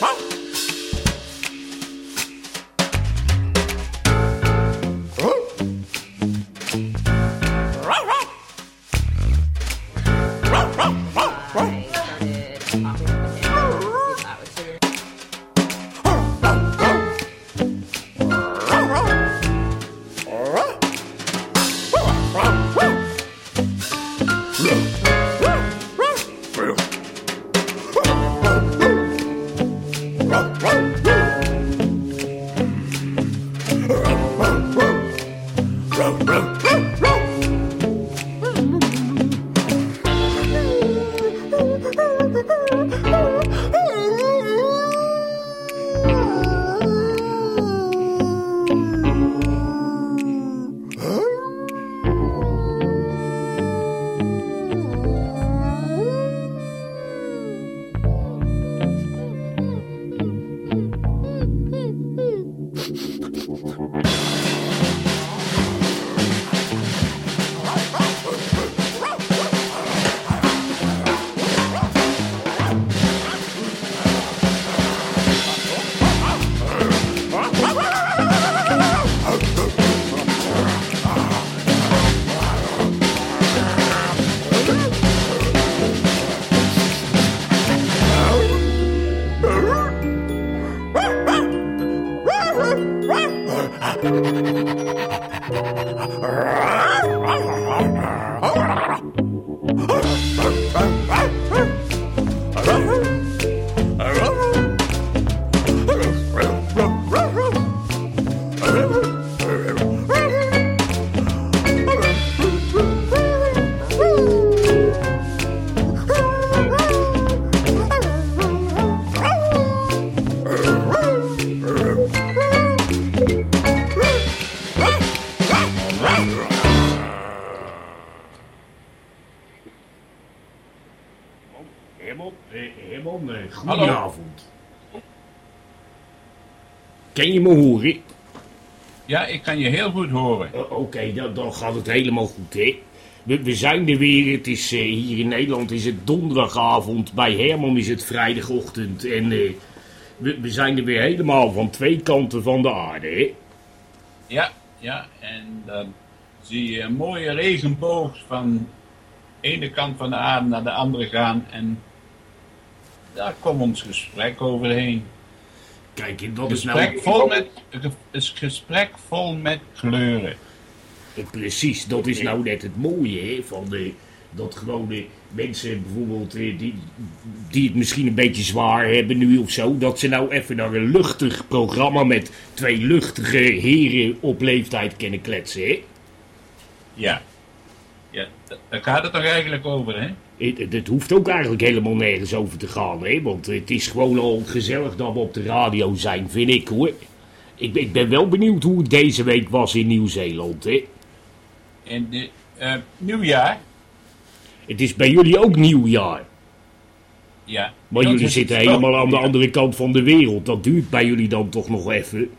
Herman, goedenavond. Ken je me horen? Ja, ik kan je heel goed horen. Oké, dan, dan gaat het helemaal goed, hè? We, we zijn er weer. Het is, eh, hier in Nederland is het donderdagavond. Bij Herman is het vrijdagochtend. En eh, we, we zijn er weer helemaal van twee kanten van de aarde, hè? Ja, ja, en dan zie je een mooie regenboog van de ene kant van de aarde naar de andere gaan. En daar komt ons gesprek overheen. Kijk, dat Een is nou... gesprek vol met, een gesprek vol met kleuren. Eh, Precies, dat is nou net het mooie, hè? Van de, dat gewone mensen bijvoorbeeld, eh, die, die het misschien een beetje zwaar hebben nu of zo, dat ze nou even naar een luchtig programma met twee luchtige heren op leeftijd kunnen kletsen, hè? Ja, ja da- daar gaat het toch eigenlijk over, hè? Het, hoeft ook eigenlijk helemaal nergens over te gaan, hè? Want het is gewoon al gezellig dat we op de radio zijn, vind ik, hoor. Ik, ben- ik ben wel benieuwd hoe het deze week was in Nieuw-Zeeland, hè? En de, eh, nieuwjaar, Het is bij jullie ook nieuwjaar. ja. Maar dat jullie zitten helemaal aan de andere kant van de wereld. Dat duurt bij jullie dan toch nog even.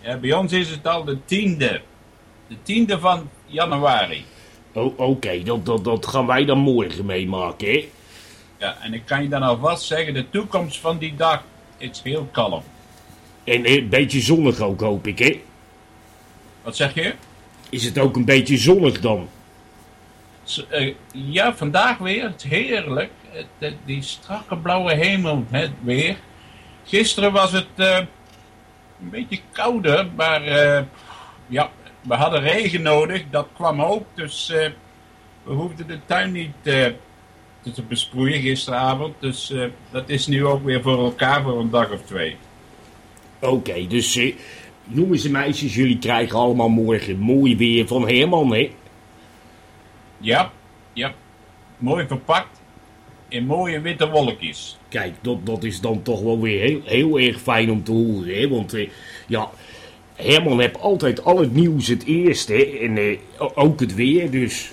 Ja, bij ons is het al de tiende. De tiende van januari. Oh, Oké, dat, dat, dat gaan wij dan morgen meemaken, hè? Ja, en ik kan je dan alvast zeggen, de toekomst van die dag is heel kalm. En eh, een beetje zonnig ook, hoop ik, hè? Wat zeg je? Is het ook een beetje zonnig dan? Eh, ja, vandaag weer. Het heerlijk. Die strakke blauwe hemel, het weer. Gisteren was het eh, een beetje kouder, maar eh, ja, we hadden regen nodig. Dat kwam ook, dus eh, we hoefden de tuin niet eh, te- besproeien gisteravond. Dus eh, dat is nu ook weer voor elkaar voor een dag of twee. Oké, dus jongens en meisjes, jullie krijgen allemaal morgen mooi weer van Herman, hè? Ja, ja. Mooi verpakt in mooie witte wolkjes. Kijk, dat, dat is dan toch wel weer heel, heel erg fijn om te horen, hè? Want ja, Herman heeft altijd al het nieuws het eerst, hè? En eh, ook het weer, dus...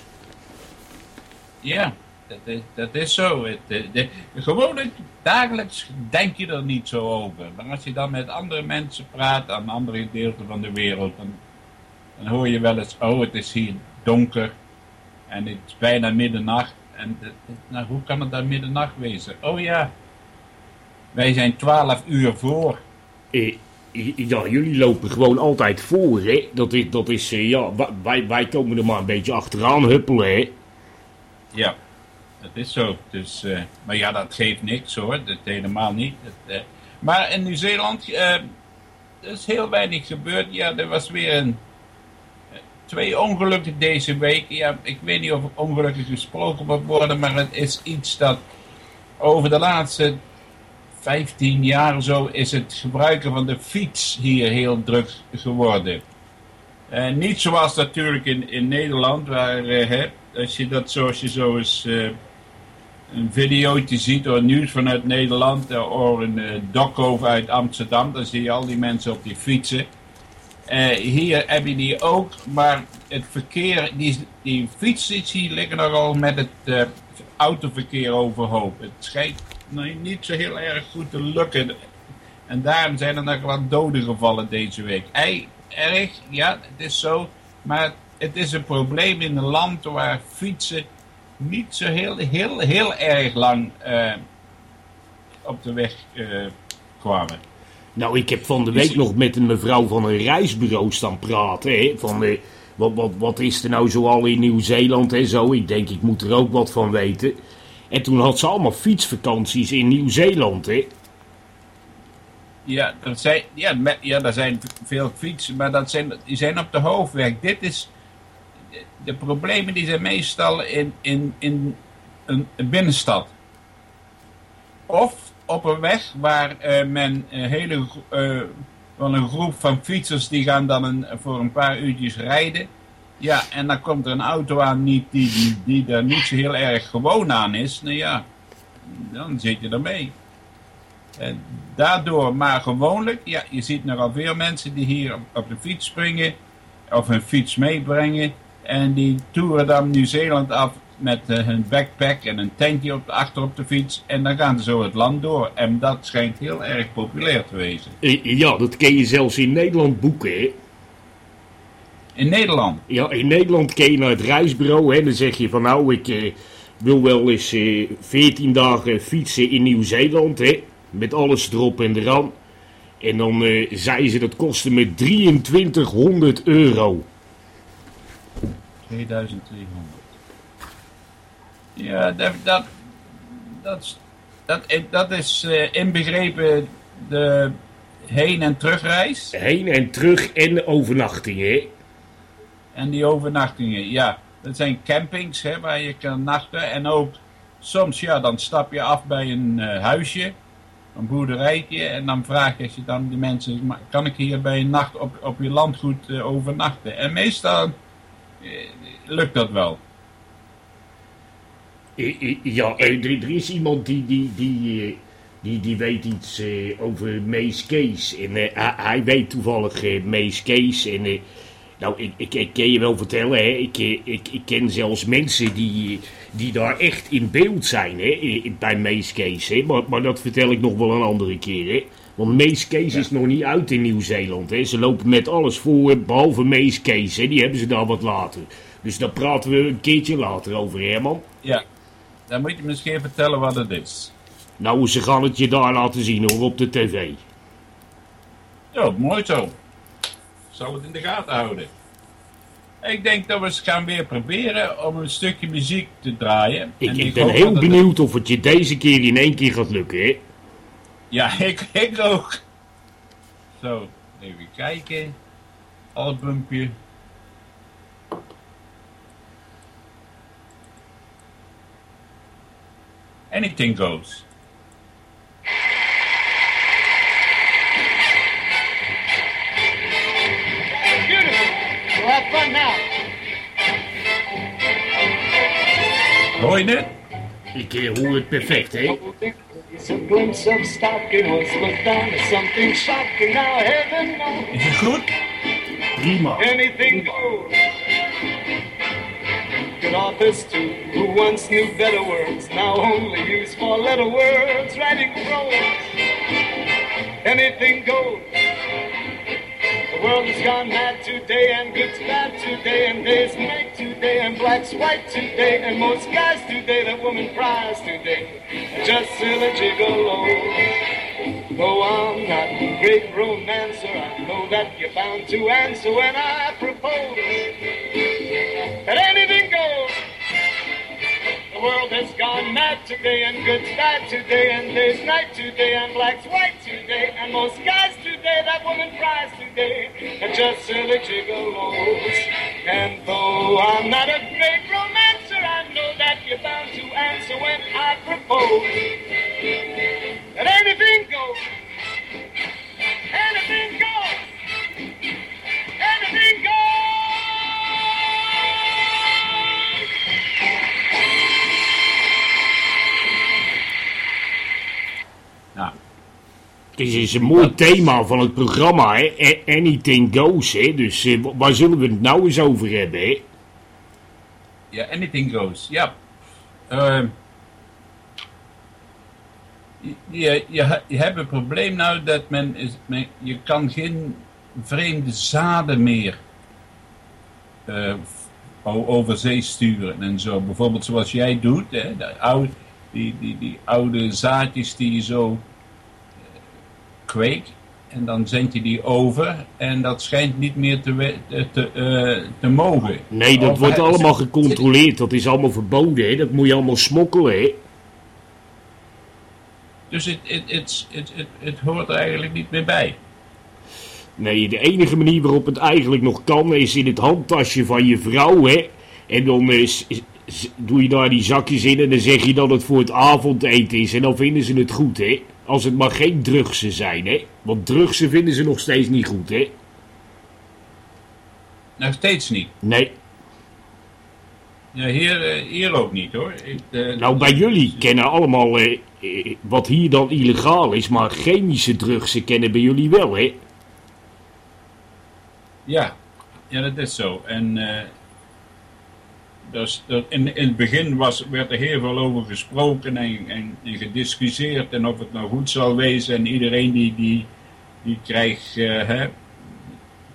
Ja, dat is, dat is zo. Het, eh, de, gewoon het- dagelijks denk je er niet zo over. Maar als je dan met andere mensen praat aan andere gedeelten van de wereld, dan, dan hoor je wel eens, oh het is hier donker en het is bijna middernacht. En de- nou, hoe kan het dan middernacht wezen? Oh ja, Wij zijn 12 uur voor. Eh, ja, jullie lopen gewoon altijd voor, hè? Dat is, dat is eh, ja, wij, wij komen er maar een beetje achteraan huppelen, hè? Ja, dat is zo. Dus, eh, maar ja, dat geeft niks hoor. Dat helemaal niet. Eh, maar in Nieuw-Zeeland er is heel weinig gebeurd. Ja, er was weer een, twee ongelukken deze week. Ja, ik weet niet of ongelukken gesproken moet worden, maar het is iets dat over de laatste 15 jaar zo is het gebruiken van de fiets hier heel druk geworden. Eh, niet zoals natuurlijk in, in Nederland, waar eh, hè, als je dat zoals je zo eens eh, een videootje ziet of nieuws vanuit Nederland of een doco uit Amsterdam, dan zie je al die mensen op die fietsen. Hier heb je die ook, maar het verkeer, die, die fietsen die liggen nogal met het autoverkeer overhoop. Het schijnt niet zo heel erg goed te lukken. En daarom zijn er nog wat doden gevallen deze week. Ei, erg, ja, het is zo. Maar het is een probleem in een land waar fietsen niet zo heel, heel, heel erg lang eh, op de weg eh, kwamen. Nou, ik heb van de week nog met een mevrouw van een reisbureau staan praten, hè? Van, eh, wat, wat, wat is er nou zoal in Nieuw-Zeeland en zo? Ik denk, ik moet er ook wat van weten. En toen had ze allemaal fietsvakanties in Nieuw-Zeeland, hè? Ja, er zijn, ja, ja, er zijn veel fietsen, maar dat zijn, die zijn op de hoofdweg. Dit is, de, problemen die zijn meestal in, in, in een, binnenstad. Of op een weg waar eh, men een hele gro- eh, een groep van fietsers die gaan dan een, voor een paar uurtjes rijden. Ja, en dan komt er een auto aan niet, die, die, die daar niet zo heel erg gewoon aan is. Nou ja, dan zit je ermee. En daardoor, maar gewoonlijk, ja, je ziet nogal veel mensen die hier op, de fiets springen of hun fiets meebrengen. En die toeren dan Nieuw-Zeeland af met eh, hun backpack en een tentje op, achter op de fiets. En dan gaan ze zo het land door. En dat schijnt heel erg populair te wezen. Eh, Ja, dat kun je zelfs in Nederland boeken, hè? In Nederland. Ja, in Nederland kun je naar het reisbureau en dan zeg je van nou, ik eh, wil wel eens eh 14 dagen fietsen in Nieuw-Zeeland, hè. Met alles erop en eraan. En dan eh zeiden ze dat kostte me 2300 euro. 2300. Ja, dat, dat, dat, is- dat, dat is eh, inbegrepen de heen- en terugreis. Heen en terug en overnachting, hè. En die overnachtingen, ja. Dat zijn campings hè, waar je kan nachten. En ook soms, ja, dan stap je af bij een eh, huisje, een boerderijtje. En dan vraag je dan die mensen, "Maar kan ik hier bij een nacht op, op je landgoed eh, overnachten? En meestal eh, lukt dat wel. Ja, er, is iemand die, die, die, die, die weet iets over Mees Kees. En hij, weet toevallig eh, Mees Kees. En nou, ik, ik, ik kan je wel vertellen, hè, ik, ik, ik ken zelfs mensen die, die daar echt in beeld zijn hè, bij Mees Kees. Hè. Maar, maar dat vertel ik nog wel een andere keer. Hè. Want Mees Kees is nog niet uit in Nieuw-Zeeland. hè. Ze lopen met alles voor, behalve Mees Kees. Hè. Die hebben ze daar wat later. Dus daar praten we een keertje later over, Herman. Ja, dan moet je misschien vertellen wat het is. Nou, ze gaan het je daar laten zien hoor, op de tv. Ja, mooi zo. Zal het in de gaten houden. Ik denk dat we eens gaan weer proberen om een stukje muziek te draaien. Ik, ik ben heel het- benieuwd of het je deze keer in één keer gaat lukken, hè? Ja, ik, ik ook. Zo, even kijken. Albumpje. Anything goes. Have fun now. Hoor je het? Ik eh, hoor het perfect, hè? It's a glimpse of stocking was looked on as something shocking. Now heaven knows Is het goed? Prima. anything goes. Good authors too, who once knew better words, now only use four letter words, writing prose. Anything goes. The world has gone mad today, and good's bad today, and days make today, and black's white today, and most guys today, that woman cries today, just silly gigolos. Though I'm not a great romancer, I know that you're bound to answer when I propose that anything goes. The world has gone mad today, and good's bad today, and there's night today, and black's white today, and most guys today that woman cries today are just silly gigolos. And though I'm not a great romancer, I know that you're bound to answer when I propose that anything goes. Anything goes. Anything goes. Nou, Het is een mooi thema van het programma, hè? Anything goes, hè? Dus eh, wa- waar zullen we het nou eens over hebben, hè? ja, anything goes. Ja. Ehm, je, je, je, hebt een probleem nou dat men, is, men je kan geen vreemde zaden meer o- over zee sturen en zo. Bijvoorbeeld zoals jij doet, hè, die, oude zaadjes die je zo kweekt. En dan zend je die over en dat schijnt niet meer te, te, te, eh, te mogen. Nee, dat Of wordt hij- allemaal gecontroleerd. Dat is allemaal verboden, hè? Dat moet je allemaal smokkelen, hè? Dus het, het, het, het, hoort er eigenlijk niet meer bij. Nee, de enige manier waarop het eigenlijk nog kan is in het handtasje van je vrouw, hè? En dan eh, s- s- doe je daar die zakjes in en dan zeg je dat het voor het avondeten is. En dan vinden ze het goed, hè? Als het maar geen drugsen zijn, hè? Want drugsen vinden ze nog steeds niet goed, hè? Nog steeds niet. Nee. Ja, hier, eh, hier ook niet hoor. Ik, eh, Nou, bij jullie kennen allemaal eh, wat hier dan illegaal is, maar chemische drugsen kennen bij jullie wel, hè? Ja, ja, dat is zo. En dus, in, het begin was, werd er heel veel over gesproken en, en, gediscussieerd en of het nou goed zal wezen. En iedereen die, die, die krijgt eh,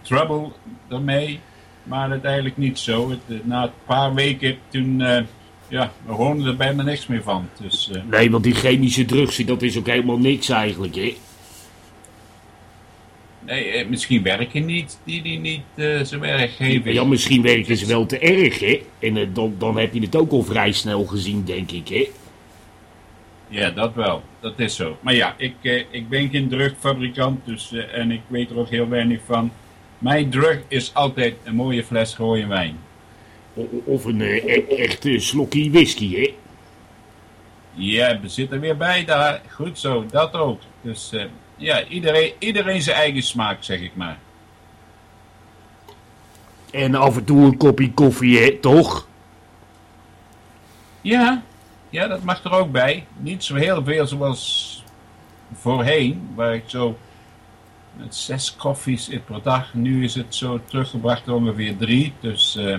trouble daarmee. Maar uiteindelijk niet zo. Het, eh, na een paar weken toen, eh, ja, we er bijna niks meer van. Dus Nee, want die chemische drugsen, dat is ook helemaal niks eigenlijk, hè? Nee, eh, misschien werken niet die die niet eh zijn werk geven. Ja, misschien werken ze wel te erg, hè? En eh, dan, dan heb je het ook al vrij snel gezien, denk ik, hè? Ja, dat wel. Dat is zo. Maar ja, ik, ik ben geen drugfabrikant dus, en ik weet er ook heel weinig van. Mijn drug is altijd een mooie fles rode wijn. O- Of een e- echt eh, slokje whisky, hè? Ja, we zitten weer bij daar. Goed zo, dat ook. Dus ja, iedereen, iedereen zijn eigen smaak, zeg ik maar. En af en toe een kopje koffie, hè? Toch? Ja, ja, dat mag er ook bij. Niet zo heel veel zoals voorheen, waar ik zo met zes koffies per dag. Nu is het zo teruggebracht ongeveer drie. Dus, eh,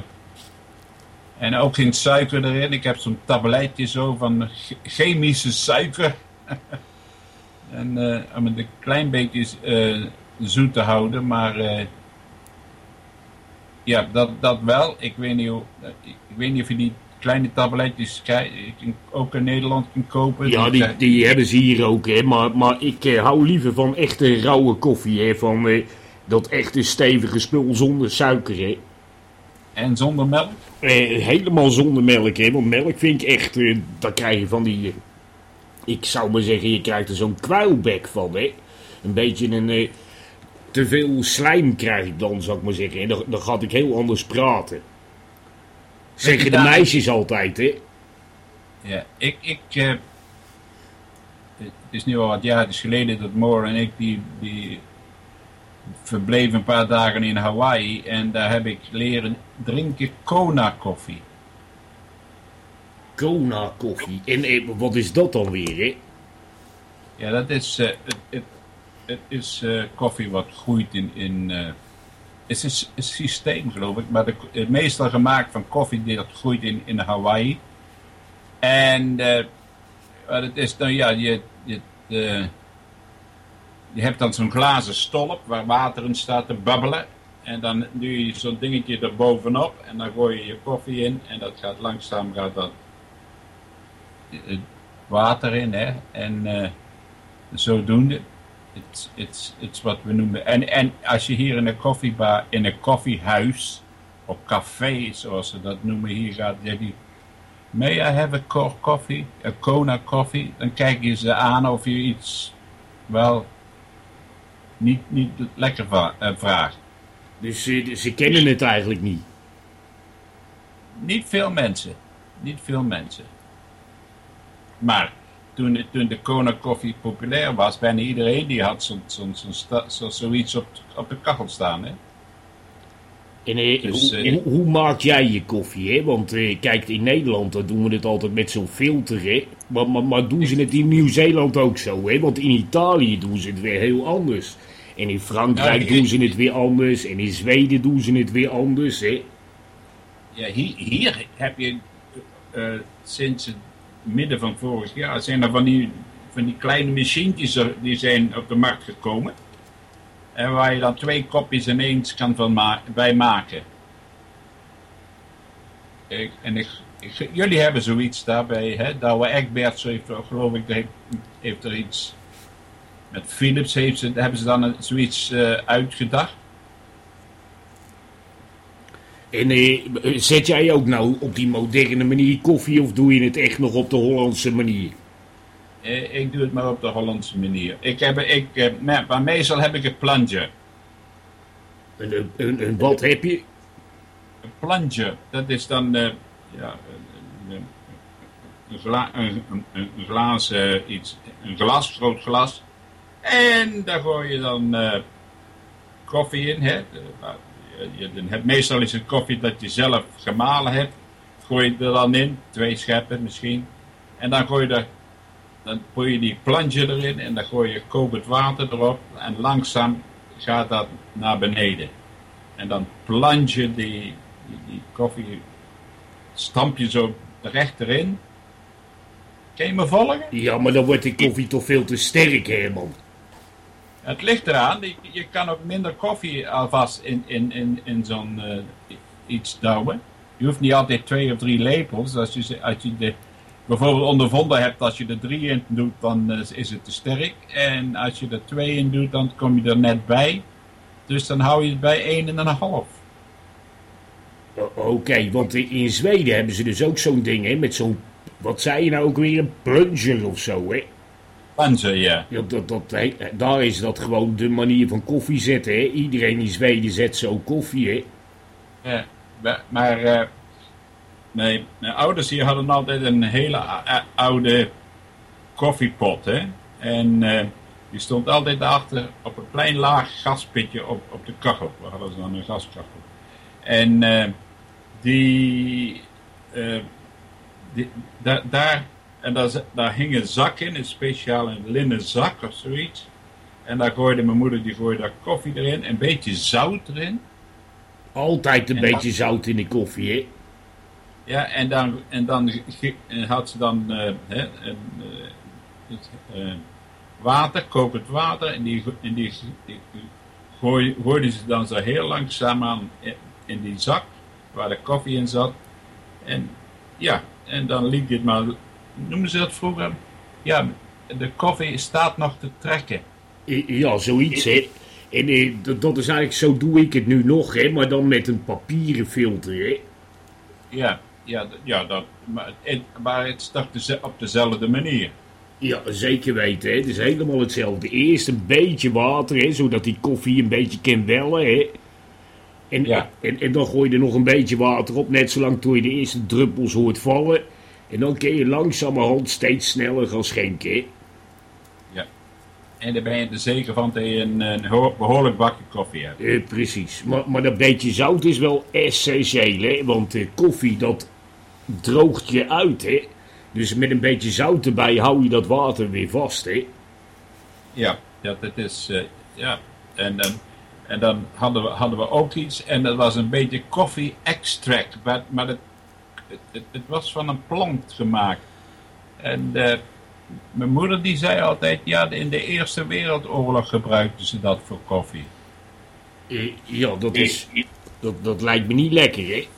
en ook geen suiker erin. Ik heb zo'n tabletje zo van ch- chemische suiker. en eh, om het een klein beetje eh, zoet te houden, maar... eh, ja, dat, dat wel. Ik weet, niet hoe, ik weet niet of je die kleine tabletjes ook in Nederland kunt kopen. Ja, die, die hebben ze hier ook, hè? Maar, maar ik eh, hou liever van echte rauwe koffie, hè? Van eh, dat echte stevige spul zonder suiker, hè? En zonder melk? Eh, helemaal zonder melk, hè? Want melk vind ik echt, eh, dan krijg je van die. Ik zou maar zeggen, je krijgt er zo'n kwijlbek van, hè? Een beetje een. eh, te veel slijm krijg ik dan, zou ik maar zeggen. En dan, dan ga ik heel anders praten. Zeggen de meisjes altijd, hè? Ja, ik, ik eh, het is nu al wat jaar geleden dat Moore en ik die, die verbleven een paar dagen in Hawaii en daar heb ik leren drinken Kona koffie. Kona koffie. En eh, wat is dat dan weer, hè? Ja, dat is, eh, het, het, is eh, koffie wat groeit in, in het is een, systeem geloof ik, maar de, meestal gemaakt van koffie die dat groeit in, in Hawaii. En het is dan, ja, je, je, je hebt dan zo'n glazen stolp waar water in staat te babbelen. En dan doe je zo'n dingetje er bovenop en dan gooi je je koffie in en dat gaat langzaam gaat dat water in. Hè? En eh, zodoende. Het it's wat we noemen. En, en als je hier in een koffiebar, in een koffiehuis, of café, zoals ze dat noemen hier gaat, zeg je, may I have a core coffee, a Kona coffee? Dan kijk je ze aan of je iets, wel, niet, niet lekker eh, vraagt. Dus ze, ze kennen het eigenlijk niet? Niet veel mensen. Niet veel mensen. Maar toen, toen de Kona koffie populair was, bijna iedereen die had zo'n zo, zo, zo, zoiets op, op de kachel staan. Hè? En, eh, dus, hoe, eh, hoe, maak jij je koffie? Hè? Want eh, kijk, in Nederland dan doen we het altijd met zo'n filter. Hè? Maar, maar, maar doen ze het in Nieuw-Zeeland ook zo? Hè? Want in Italië doen ze het weer heel anders. En in Frankrijk doen ze het weer anders. En in Zweden doen ze het weer anders. Hè? Ja, hier, hier heb je uh, sinds midden van vorig jaar zijn er van die, van die kleine machientjes die zijn op de markt gekomen. En waar je dan twee kopjes ineens kan van ma bij maken. En ik, jullie hebben zoiets daarbij, hè? Douwe Egberts heeft, geloof ik, heeft, heeft er iets... Met Philips heeft ze, hebben ze dan zoiets uh, uitgedacht. En eh, zet jij ook nou op die moderne manier koffie of doe je het echt nog op de Hollandse manier? Eh, ik doe het maar op de Hollandse manier. Ik heb, ik, eh, maar meestal heb ik een plantje. Een, een, een, wat heb je? Een plantje. Dat is dan uh, ja, een, een, gla, een, een, glaas, uh, iets, een glas, groot glas. En daar gooi je dan uh, koffie in. Hè? Je hebt meestal is het koffie dat je zelf gemalen hebt. Gooi je er dan in, twee scheppen misschien. En dan gooi je dan je die plantje erin en dan gooi je kokend water erop. En langzaam gaat dat naar beneden. En dan plant je die, koffie, stamp je zo recht erin. Kun je me volgen? Ja, maar dan wordt die koffie toch veel te sterk, Herman. Het ligt eraan, je kan ook minder koffie alvast in, in, in, in zo'n uh, iets douwen. Je hoeft niet altijd twee of drie lepels. Als je, als je de, bijvoorbeeld ondervonden hebt, als je er drie in doet, dan uh, is het te sterk. En als je er twee in doet, dan kom je er net bij. Dus dan hou je het bij één en een half. Oké, want in Zweden hebben ze dus ook zo'n ding, hè, met zo'n, wat zei je nou ook weer, een plunger of zo, hè? Panzer, ja. ja dat, dat, daar is dat gewoon de manier van koffie zetten. Hè? Iedereen in Zweden zet zo koffie. Hè? Ja, maar uh, nee, mijn ouders hier hadden altijd een hele oude koffiepot. Hè? En uh, die stond altijd achter op een klein laag gaspitje op, op de kachel. We hadden ze dan een gaskachel. En uh, die, die da, daar en daar, daar hing een zak in, een speciale linnen zak of zoiets. En daar gooide mijn moeder, die gooide daar koffie erin, een beetje zout erin. Altijd een beetje zout in de koffie, hè? Ja, en dan, en dan had ze dan uh, hè, een, uh, water, kokend water, en die, en die, die gooide ze dan zo heel langzaam aan in die zak, waar de koffie in zat. En ja, en dan liet je het maar noemden ze dat vroeger? Ja, de koffie staat nog te trekken. Ja, zoiets, hè. En eh, dat is eigenlijk, zo doe ik het nu nog, hè, maar dan met een papieren filter, hè. Ja, ja, ja dat, maar, het, maar het staat op dezelfde manier. Ja, zeker weten, hè. Het is helemaal hetzelfde. Eerst een beetje water, hè, zodat die koffie een beetje kan wellen, hè. En, ja. en, en dan gooi je er nog een beetje water op, net zolang tot je de eerste druppels hoort vallen. En dan kun je langzamerhand steeds sneller gaan schenken. Ja. En dan ben je er zeker van dat je een, een behoorlijk bakje koffie hebt. Eh, precies. Maar, maar dat beetje zout is wel essentieel, hè. Want uh, koffie, dat droogt je uit, hè. Dus met een beetje zout erbij hou je dat water weer vast, hè. Ja, ja dat is... Uh, ja, en... dan en dan hadden we, hadden we ook iets, en dat was een beetje koffie extract. Maar, maar dat het, het, was van een plant gemaakt. En uh, mijn moeder die zei altijd, ja, in de Eerste Wereldoorlog gebruikten ze dat voor koffie. Eh, ja, dat is, dat, dat lijkt me niet lekker, hè?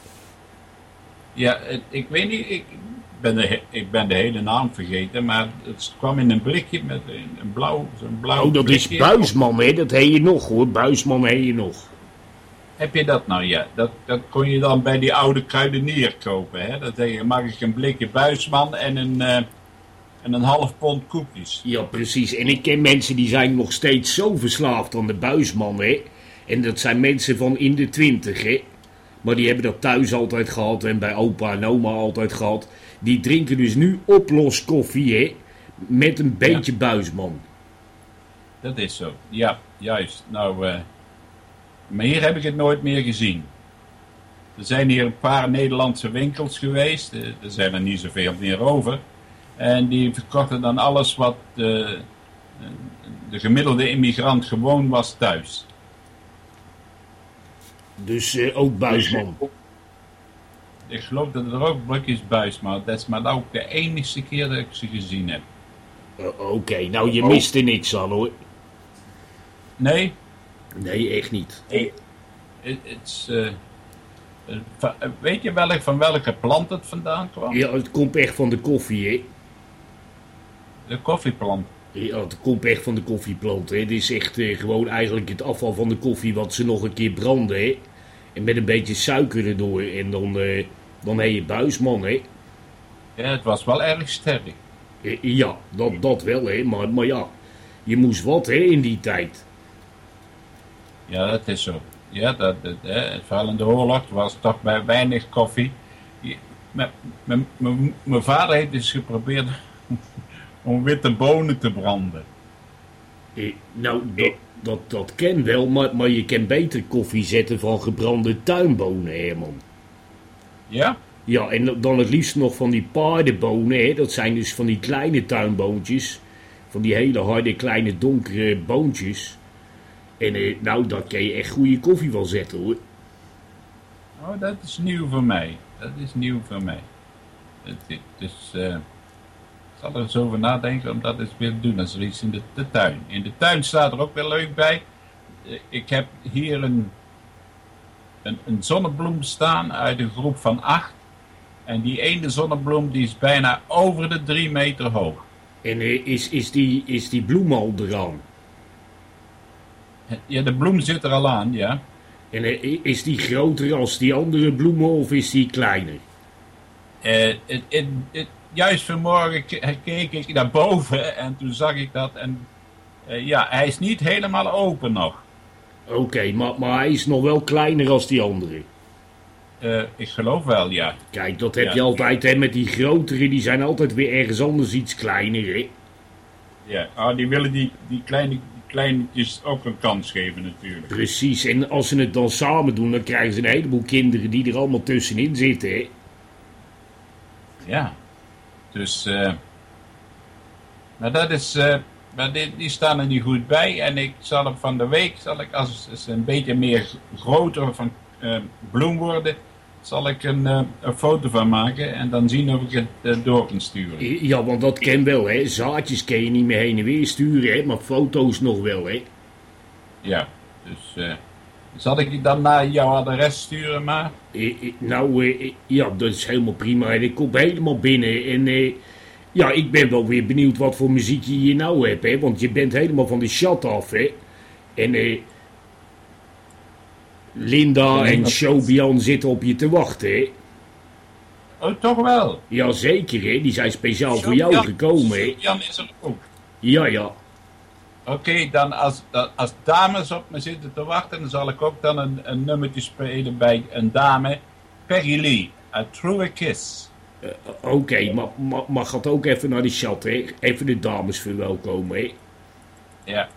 Ja, ik weet niet, ik, ben de, ik ben de hele naam vergeten, maar het kwam in een blikje met een, blauw, zo'n blauw Oh, dat is. Buisman, hè? Dat heet je nog, hoor. Buisman heet je nog. Heb je dat nou? Ja, dat, dat kon je dan bij die oude kruidenier kopen. Hè? Dat zeg je, mag ik een blikje buisman en een, eh, en een half pond koekjes. Ja, precies. En ik ken mensen die zijn nog steeds zo verslaafd aan de Buisman, hè? En dat zijn mensen van in de twintig, hè? Maar die hebben dat thuis altijd gehad en bij opa en oma altijd gehad. Die drinken dus nu oploskoffie, hè? Met een beetje Buisman. Dat is zo. Ja, juist. Nou, eh, maar hier heb ik het nooit meer gezien. Er zijn hier een paar Nederlandse winkels geweest. eh, er zijn er niet zoveel meer over. En die verkochten dan alles wat eh, de gemiddelde immigrant gewoon was thuis. Dus eh, ook Buisman. Ik geloof dat er ook blikjes buis, maar dat is maar ook de enige keer dat ik ze gezien heb. Oké, nou je Oh. mist er niks aan, hoor. Nee, Nee, echt niet. het het is... eh, eh, weet je welk, van welke plant het vandaan kwam? Ja, het komt echt van de koffie, hè? De koffieplant. Ja, het komt echt van de koffieplant. Hè. Het is echt eh, gewoon eigenlijk het afval van de koffie wat ze nog een keer branden. Hè. En met een beetje suiker erdoor. En dan, eh dan heb je buisman. Hè. Ja, het was wel erg sterk. Ja, dat, dat wel. Hè. Maar, maar ja, je moest wat hè, in die tijd. Ja, dat is zo. Ja, dat, dat, hè, het verhaal in de oorlog was toch bij weinig koffie. Mijn- vader heeft dus geprobeerd om witte bonen te branden. Eh, nou, dat, dat, dat ken wel. Maar, maar je kan beter koffie zetten van gebrande tuinbonen, Herman. Ja? Ja, en dan het liefst nog van die paardenbonen. Hè. Dat zijn dus van die kleine tuinboontjes. Van die hele harde, kleine, donkere boontjes. En eh, nou, daar kan je echt goede koffie van zetten hoor. Oh, dat is nieuw voor mij. Dat is nieuw voor mij. Het, is, eh, ik zal er eens over nadenken om dat eens weer te doen. Dat is iets in de, de tuin. In de tuin staat er ook wel leuk bij. Eh, Ik heb hier een, een, een zonnebloem staan uit een groep van acht. En die ene zonnebloem die is bijna over de drie meter hoog. En is, is, die, is die bloem al eraan? Ja, de bloem zit er al aan, ja. En eh, is die groter als die andere bloemen of is die kleiner? Eh, het- juist vanmorgen ke- keek ik naar boven en toen zag ik dat. En eh, ja, hij is niet helemaal open nog. Oké, maar, maar hij is nog wel kleiner als die andere. Eh, ik geloof wel, ja. Kijk, dat heb Ja. je altijd hè, met die grotere, die zijn altijd weer ergens anders iets kleiner hè. ja. Ah, die willen die, die, kleine, die kleinetjes ook een kans geven natuurlijk. Precies, en als ze het dan samen doen, dan krijgen ze een heleboel kinderen die er allemaal tussenin zitten hè. Ja. Dus, eh maar dat is, eh, maar die, die staan er niet goed bij. En ik zal hem van de week, zal ik als ze een beetje meer groter van eh, bloem worden, zal ik een, eh, een foto van maken en dan zien of ik het eh, door kan sturen. Ja, want dat ken wel, hè. Zaadjes kun je niet meer heen en weer sturen, hè. Maar foto's nog wel, hè. Ja, dus eh, zal ik die dan naar jouw adres sturen, maar? Eh, eh, nou, eh, eh, ja, dat is helemaal prima. En ik kom helemaal binnen. En eh, ja, ik ben wel weer benieuwd wat voor muziek je hier nou hebt, hè. Want je bent helemaal van de chat af, hè. En eh, Linda en Shobian zitten op je te wachten, hè. Oh, toch wel? Jazeker, hè. Die zijn speciaal voor jou gekomen, hè. Jan is er ook. Ja, ja. Oké, dan als, als dames op me zitten te wachten, dan zal ik ook dan een, een nummertje spelen bij een dame. Peggy Lee, A True Kiss. Oké, maar, maar, maar gaat ook even naar de chat, hè. Even de dames verwelkomen, hè. Ja.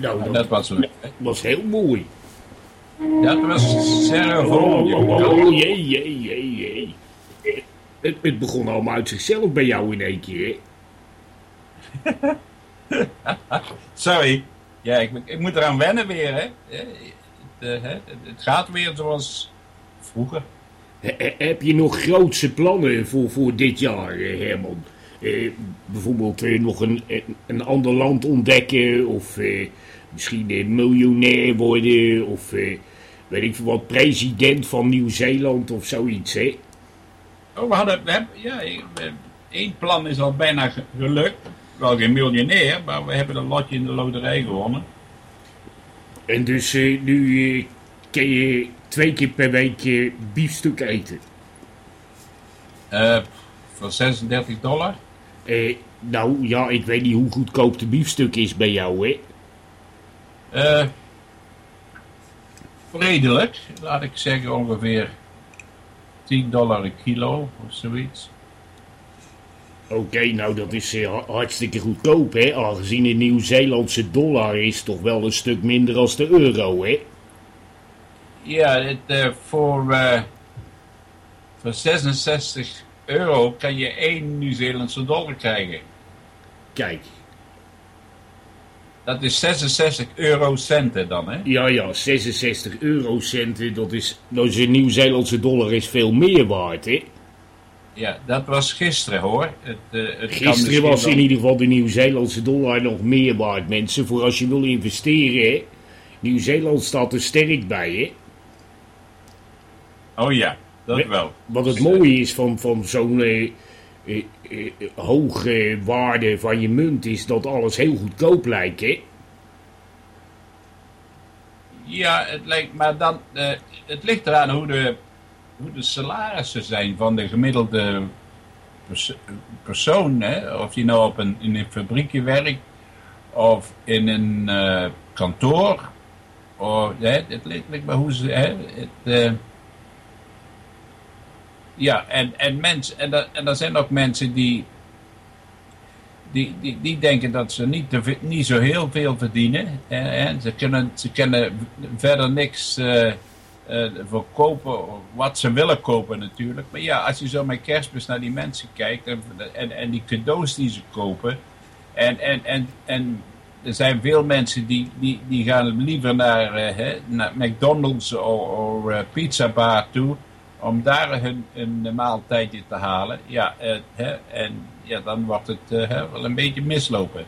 Nou, dat was was heel mooi. Oh, jee, jee, jee, jee. Het, het begon allemaal uit zichzelf bij jou in één keer. Sorry. Ja, ik, ik moet eraan wennen weer, hè. Eh, Het, eh, hè, het- het gaat weer zoals vroeger. He- he- Heb je nog grootse plannen voor, voor dit jaar, eh, Herman? Eh, bijvoorbeeld eh, nog een, een- ander land ontdekken of eh, misschien miljonair worden of eh, weet ik veel wat, president van Nieuw-Zeeland of zoiets, hè? Oh, we hadden, we hebben, ja, één plan is al bijna ge- gelukt. Wel geen miljonair, maar we hebben een lotje in de loterij gewonnen. En dus eh, nu eh, kun je twee keer per week eh, biefstuk eten. Eh, voor 36 dollar. Eh, nou ja, ik weet niet hoe goedkoop de biefstuk is bij jou, hè? Eh redelijk, laat ik zeggen ongeveer 10 dollar een kilo of zoiets. Oké, nou dat is eh, ha- hartstikke goedkoop, hè? Aangezien de Nieuw-Zeelandse dollar is toch wel een stuk minder als de euro, hè? Ja, het, eh, voor, eh, voor 66 euro kan je één Nieuw-Zeelandse dollar krijgen. Kijk, Dat is 66 eurocenten dan, hè? ja ja, 66 eurocenten, dat is... Nou, de Nieuw-Zeelandse dollar is veel meer waard, hè? Ja, dat was gisteren hoor. Het, eh, het Gisteren was in ieder geval de Nieuw-Zeelandse dollar nog meer waard, mensen. Voor als je wil investeren, hè? Nieuw-Zeeland staat er sterk bij, hè? Oh ja, dat We- wel. Wat het mooie is van, van zo'n eh, eh, hoge waarde van je munt is dat alles heel goedkoop lijkt, hè? Ja, het lijkt, maar dan, eh, het ligt eraan hoe de, hoe de salarissen zijn van de gemiddelde pers- persoon. Hè? Of die nou op een, in een fabriekje werkt of in een eh, kantoor. Of, hè? Het ligt, maar hoe ze. Hè? Het, eh, ja, en, en, mensen, en, en er zijn ook mensen die, die, die, die denken dat ze niet, te, niet zo heel veel verdienen. hè. Ze, kunnen, ze kunnen verder niks eh, eh, voor kopen, wat ze willen kopen natuurlijk. Maar ja, als je zo met kerstmis naar die mensen kijkt en, en, en die cadeaus die ze kopen. En, en, en, en er zijn veel mensen die, die, die gaan liever naar, eh, naar McDonald's of, of eh, Pizza Bar toe om daar hun, hun maaltijdje te halen. Ja, eh, hè, en ja, dan wordt het eh, hè, wel een beetje mislopen.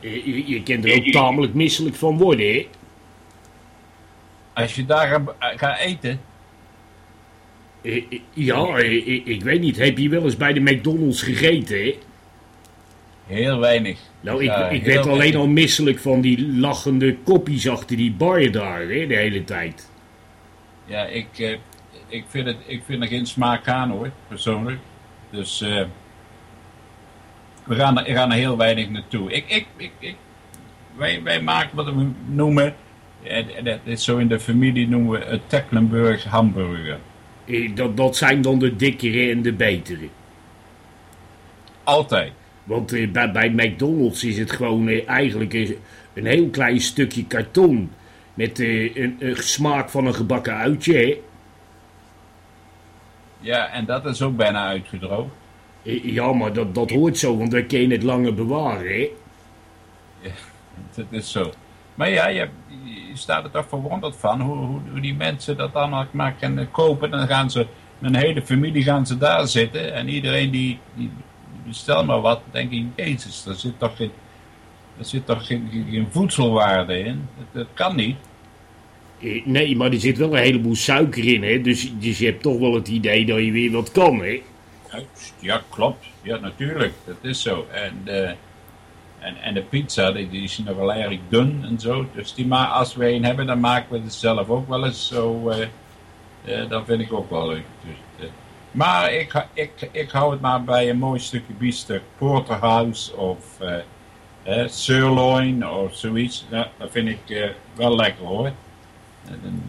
Je, je kunt er ook tamelijk misselijk van worden, hè? Als je daar gaat- eten, Eh, eh, Ja, ik weet niet. Heb je wel eens bij de McDonald's gegeten, hè? heel weinig. Nou, ik, Ja, ik werd alleen weinig. al misselijk van die lachende koppies achter die bar daar, hè, de hele tijd. Ja, ik, eh, ik, vind het, ik vind er geen smaak aan hoor, persoonlijk. Dus eh, we gaan er, we gaan er heel weinig naartoe. Ik, ik, ik, ik, wij, wij maken wat we noemen, en, en dat is zo in de familie noemen we het Tecklenburg hamburger. Eh, Dat, dat zijn dan de dikkere en de betere. Altijd. Want eh, bij, bij McDonald's is het gewoon eh, eigenlijk een, een heel klein stukje karton. Met eh, een, een smaak van een gebakken uitje, hè. Ja, en dat is ook bijna uitgedroogd. Eh, Ja, maar dat, dat hoort zo, want dan kun je het langer bewaren, hè. Dat is zo. Maar ja, je, je staat er toch verwonderd van hoe, hoe, hoe die mensen dat allemaal maar kunnen kopen. Dan gaan ze, met een hele familie gaan ze daar zitten. En iedereen die, die bestelt maar wat. Denk ik, jezus, daar zit toch geen, daar zit toch geen, geen- geen voedselwaarde in. Dat, dat kan niet. Eh, Nee, maar er zit wel een heleboel suiker in, hè. Dus, dus je hebt toch wel het idee dat je weer wat kan, hè. Ja, klopt. Ja, natuurlijk. Dat is zo. En, eh, en, en de pizza, die, die is nog wel erg dun en zo. Dus die maar als we een hebben, dan maken we het zelf ook wel eens zo. eh eh, dat vind ik ook wel leuk. Dus, maar ik, ik, ik hou het maar bij een mooi stukje biefstuk. Porterhouse of sirloin of zoiets. Dat vind ik wel lekker hoor. En een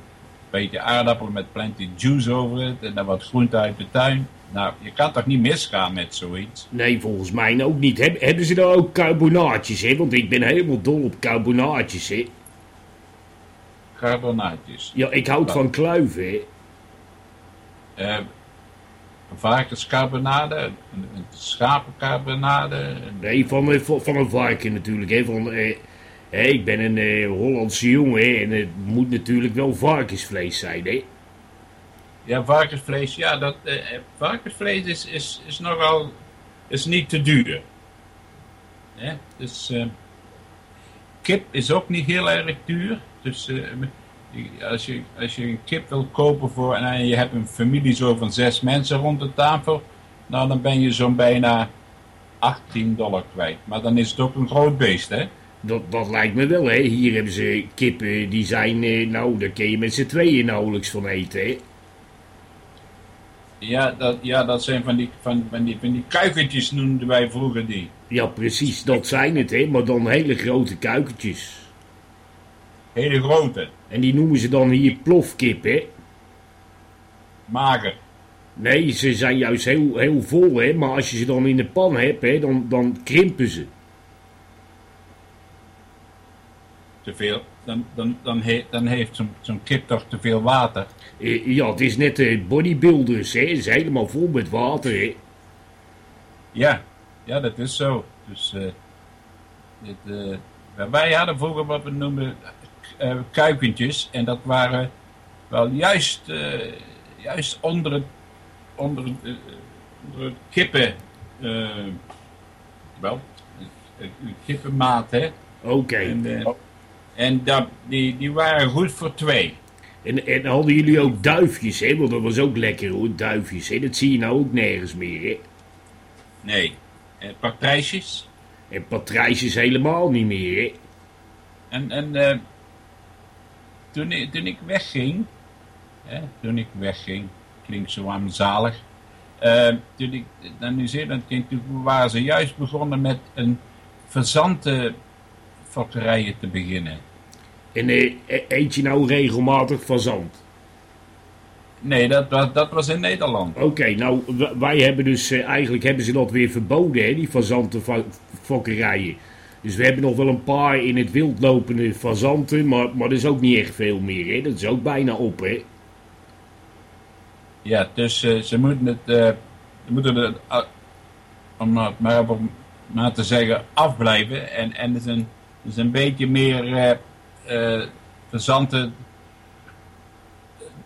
beetje aardappelen met plenty juice over het. En dan wat groente uit de tuin. Nou, je kan toch niet misgaan met zoiets? Nee, volgens mij ook niet. Heb, hebben ze daar ook carbonaatjes, hè? Want ik ben helemaal dol op carbonaatjes, hè. Carbonaatjes. Ja, ik houd van kluiven, hè. Eh varkenscarbonade, een, een schapencarbonade. een- Nee, van, van, van een varken natuurlijk, hè. Van, eh, hè, ik ben een eh, Hollandse jongen. En het moet natuurlijk wel varkensvlees zijn, hè. Ja, varkensvlees, ja, dat, eh, eh, varkensvlees is, is, is nogal, is niet te duur. Dus, kip is ook niet heel erg duur. Dus als, je, als je een kip wil kopen voor, en je hebt een familie zo van zes mensen rond de tafel, nou dan ben je zo'n bijna 18 dollar kwijt. Maar dan is het ook een groot beest, hè? Dat, dat lijkt me wel, hè. Hier hebben ze kippen, die zijn, eh, nou, daar kun je met z'n tweeën nauwelijks van eten, hè. Ja, dat, ja, dat zijn van die, van, van, die, van die kuikentjes noemden wij vroeger die. Ja, precies, dat zijn het, hè. Maar dan hele grote kuikentjes. Hele grote, En die noemen ze dan hier plofkip, hè. mager. Nee, ze zijn juist heel, heel vol, hè. Maar als je ze dan in de pan hebt, hè, dan, dan krimpen ze. Te veel, dan, dan, dan, he- dan heeft zo'n kip toch te veel water. Eh, ja, het is net de bodybuilders, hè. Het is helemaal vol met water, hè. Ja, ja, dat is zo. Dus dit, eh, wij hadden vroeger wat we noemen eh, kuikentjes. En dat waren wel juist, juist onder het, onder het, onder het kippen, wel, het, het kippenmaat, hè. Oké. Eh, en dat, die, die waren goed voor twee. En, en hadden jullie ook duifjes, hè? Want dat was ook lekker, hoor, duifjes, hè. Dat zie je nou ook nergens meer, hè. Nee. Eh, patrijsjes. En patrijsjes helemaal niet meer, hè? En, en eh, toen, ik, toen ik wegging, hè, toen ik wegging, klinkt zo armzalig. eh toen ik naar Nieuw-Zeeland ging, toen waren ze juist begonnen met een fazantenfokkerijen te beginnen. En eh, eet je nou regelmatig fazant? Nee, dat, was dat was in Nederland. Oké, nou, wij hebben dus, eh, eigenlijk hebben ze dat weer verboden, hè, die fazantenfokkerijen. Dus we hebben nog wel een paar in het wild lopende fazanten, maar, maar dat is ook niet echt veel meer, hè. Dat is ook bijna op, hè. Ja, dus eh, ze moeten het, eh, moeten het om het maar, maar te zeggen, afblijven. En, en het is een, is een beetje meer eh eh, verzanten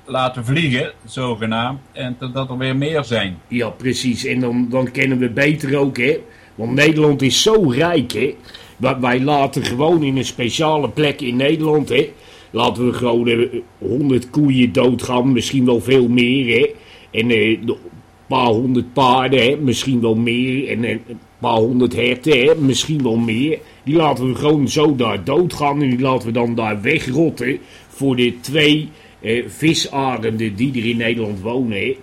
laten vliegen, zogenaamd. En totdat er weer meer zijn. Ja, precies. En dan, dan kennen we beter ook, hè. Want Nederland is zo rijk, hè. Wij, laten gewoon in een speciale plek in Nederland, hè. Laten we gewoon eh, 100 koeien doodgaan, misschien wel veel meer, hè. En eh, een paar honderd paarden, hè. Misschien wel meer. En eh, een paar honderd herten, hè. Misschien wel meer. Die laten we gewoon zo daar doodgaan. En die laten we dan daar wegrotten voor de twee eh, visarenden die er in Nederland wonen, hè.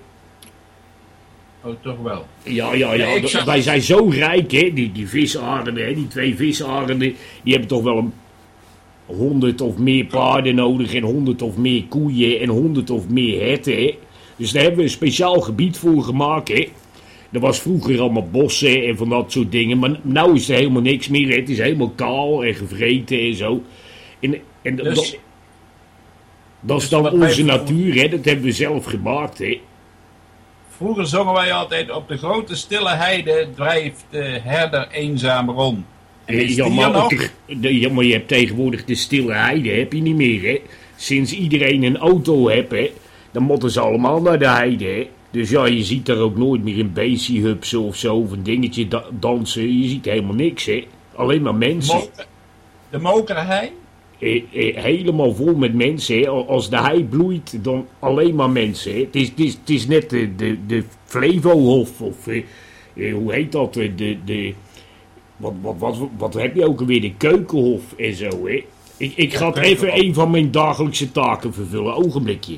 Oh, toch wel. Ja, ja, ja. Zag- Wij zijn zo rijk, hè. Die, die visarenden, hè. Die twee visarenden, die hebben toch wel een honderd of meer paarden nodig. En honderd of meer koeien en honderd of meer herten, hè. Dus daar hebben we een speciaal gebied voor gemaakt, hè. Er was vroeger allemaal bossen en van dat soort dingen. Maar nu is er helemaal niks meer. Het is helemaal kaal en gevreten en zo. En, en Dus, dat, dat is dus dan onze natuur, hè. Dat hebben we zelf gemaakt, hè. vroeger zongen wij altijd, op de grote stille heide drijft de herder eenzaam rond. En is ja, die maar, nog? ook- de- ja, maar je hebt tegenwoordig de stille heide, heb je niet meer, hè. Sinds iedereen een auto heeft, hè, dan moeten ze allemaal naar de heide, hè. Dus ja, je ziet daar ook nooit meer een beestje hupsen of zo, of een dingetje da- dansen. Je ziet helemaal niks, hè. Alleen maar mensen. Mo- de mokerhei? Eh, eh, helemaal vol met mensen, hè. Als de hei bloeit, dan alleen maar mensen, hè. Het is, het is, het is net de, de, de Flevohof, of eh, eh, hoe heet dat, eh, de... de wat, wat, wat, wat heb je ook alweer? De keukenhof en zo, hè? Ik, ik ga even een van mijn dagelijkse taken vervullen. Ogenblikje.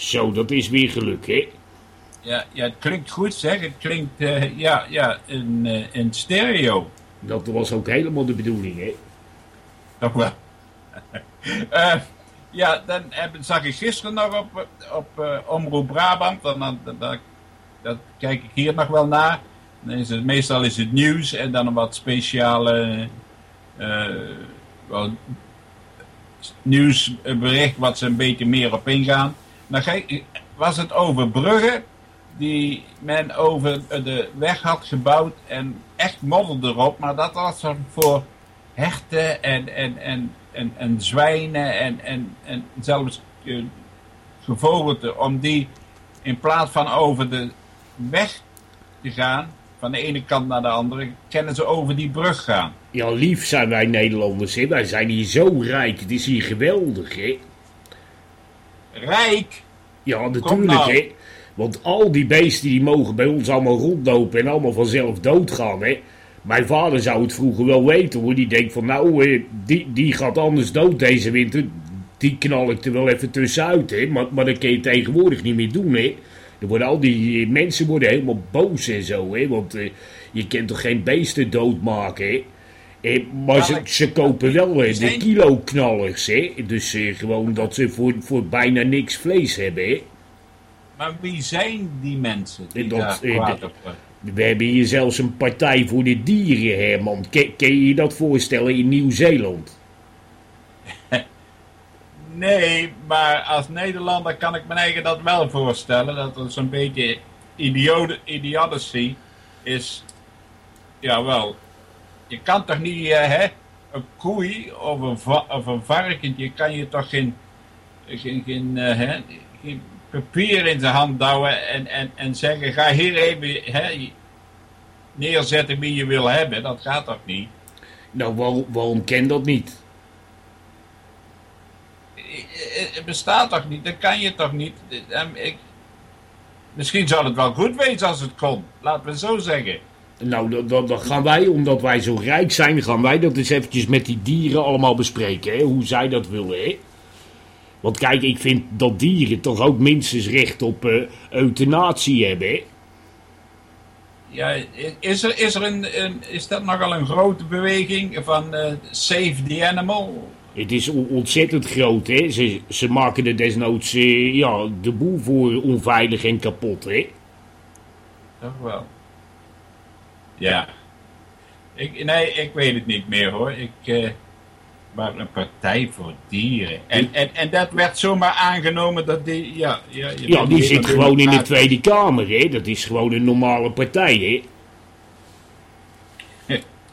Zo, dat is weer geluk, hè? Ja, ja, het klinkt goed zeg. Het klinkt, eh, ja, ja, in, eh, in stereo. Dat was ook helemaal de bedoeling, hè? Toch wel. Eh, ja, dan heb, zag ik gisteren nog op, op eh, Omroep Brabant. Dan, dan, dan- dan- dat kijk ik hier nog wel naar. Dan is het, meestal is het nieuws en dan een wat speciale wel, nieuwsbericht wat ze een beetje meer op ingaan. Dan kijk, was het over bruggen die men over de weg had gebouwd en echt modder erop. Maar dat was dan voor herten en, en, en, en, en zwijnen en, en, en zelfs uh. Om die in plaats van over de weg te gaan, van de ene kant naar de andere, kunnen ze over die brug gaan. Ja, lief zijn wij Nederlanders, hè? Wij zijn hier zo rijk. Het is hier geweldig, hè? Rijk! Ja, natuurlijk, nou. hè. Want al die beesten die mogen bij ons allemaal rondlopen en allemaal vanzelf doodgaan, hè. Mijn vader zou het vroeger wel weten, hoor. Die denkt van, nou, eh, die, die gaat anders dood deze winter. Die knal ik er wel even tussenuit, hè. Maar, maar dat kun je tegenwoordig niet meer doen, hè. Er worden al die eh, mensen worden helemaal boos en zo, hè. Want eh, je kunt toch geen beesten doodmaken, hè. Eh, maar ze, kopen wel eh, de kiloknallers, hè. Dus eh, gewoon dat ze voor, voor bijna niks vlees hebben, hè. Maar wie zijn die mensen die Dat, daar kwaad de- op worden? We hebben hier zelfs een partij voor de dieren, Herman. Kun je je dat voorstellen in Nieuw-Zeeland? Nee, maar als Nederlander kan ik me eigen dat wel voorstellen. Dat er zo'n beetje idiote, idiocy is. Jawel. Je kan toch niet, eh, hè, een koei of een, of een varkentje, kan je toch geen, geen, geen, eh, hè, geen papier in zijn hand douwen en, en, en zeggen: ga hier even hè, neerzetten wie je wil hebben. Dat gaat toch niet? Nou, waarom, waarom ken dat niet? Eh, Het bestaat toch niet? Dat kan je toch niet? Ik, misschien zou het wel goed wezen als het kon. Laten we het zo zeggen. Nou, dan, dan, dan gaan wij, omdat wij zo rijk zijn, gaan wij dat eens eventjes met die dieren allemaal bespreken. Hè? Hoe zij dat willen, hè? Want kijk, ik vind dat dieren toch ook minstens recht op eh, euthanasie hebben, hè? Ja, is, er, is, er een, een, is dat nogal een grote beweging van eh, Save the Animal? Het is on- ontzettend groot, hè? Ze, ze maken er desnoods eh, ja, de boel voor onveilig en kapot, hè? Toch wel. Ja. Ik, nee, ik weet het niet meer hoor. Ik, eh, maar een partij voor dieren. En, en, en dat werd zomaar aangenomen dat die, ja... Ja, Ja, die zit gewoon in de Tweede Kamer, hè? Dat is gewoon een normale partij, hè?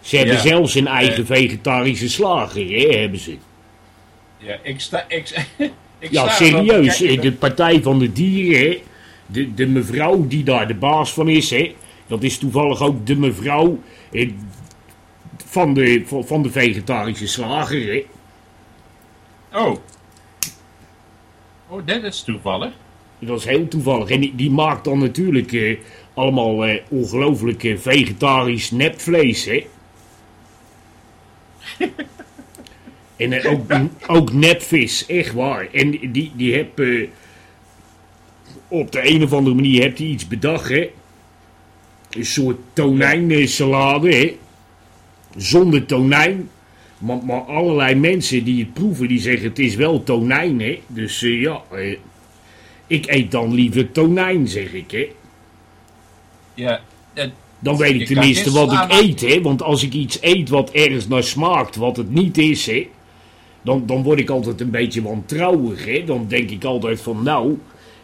Ze hebben Ja. zelfs een eigen vegetarische slager, hè? Hebben ze. Ja, ik sta... Ik, ik Ja, sta serieus. eh, De Partij van de Dieren, hè? De, de mevrouw die daar de baas van is, hè? Dat is toevallig ook de mevrouw van, de, van, de vegetarische slager, hè? Oh. Oh, dat is toevallig. Dat is heel toevallig. En die, die maakt dan natuurlijk eh, allemaal eh, ongelooflijk eh, vegetarisch nepvlees, hè? en eh, ook, ook nepvis, echt waar. En die, die heb eh, op de een of andere manier heeft hij iets bedacht, hè? Een soort tonijnsalade, hè? Zonder tonijn. Maar, maar allerlei mensen die het proeven, die zeggen het is wel tonijn, hè? Dus eh, ja, eh, ik eet dan liever tonijn, zeg ik, hè? Ja, dat, Dan weet ik tenminste wat ik eet, hè? Want als ik iets eet wat ergens naar smaakt, wat het niet is, hè? Dan, dan word ik altijd een beetje wantrouwig, hè? Dan denk ik altijd van, nou,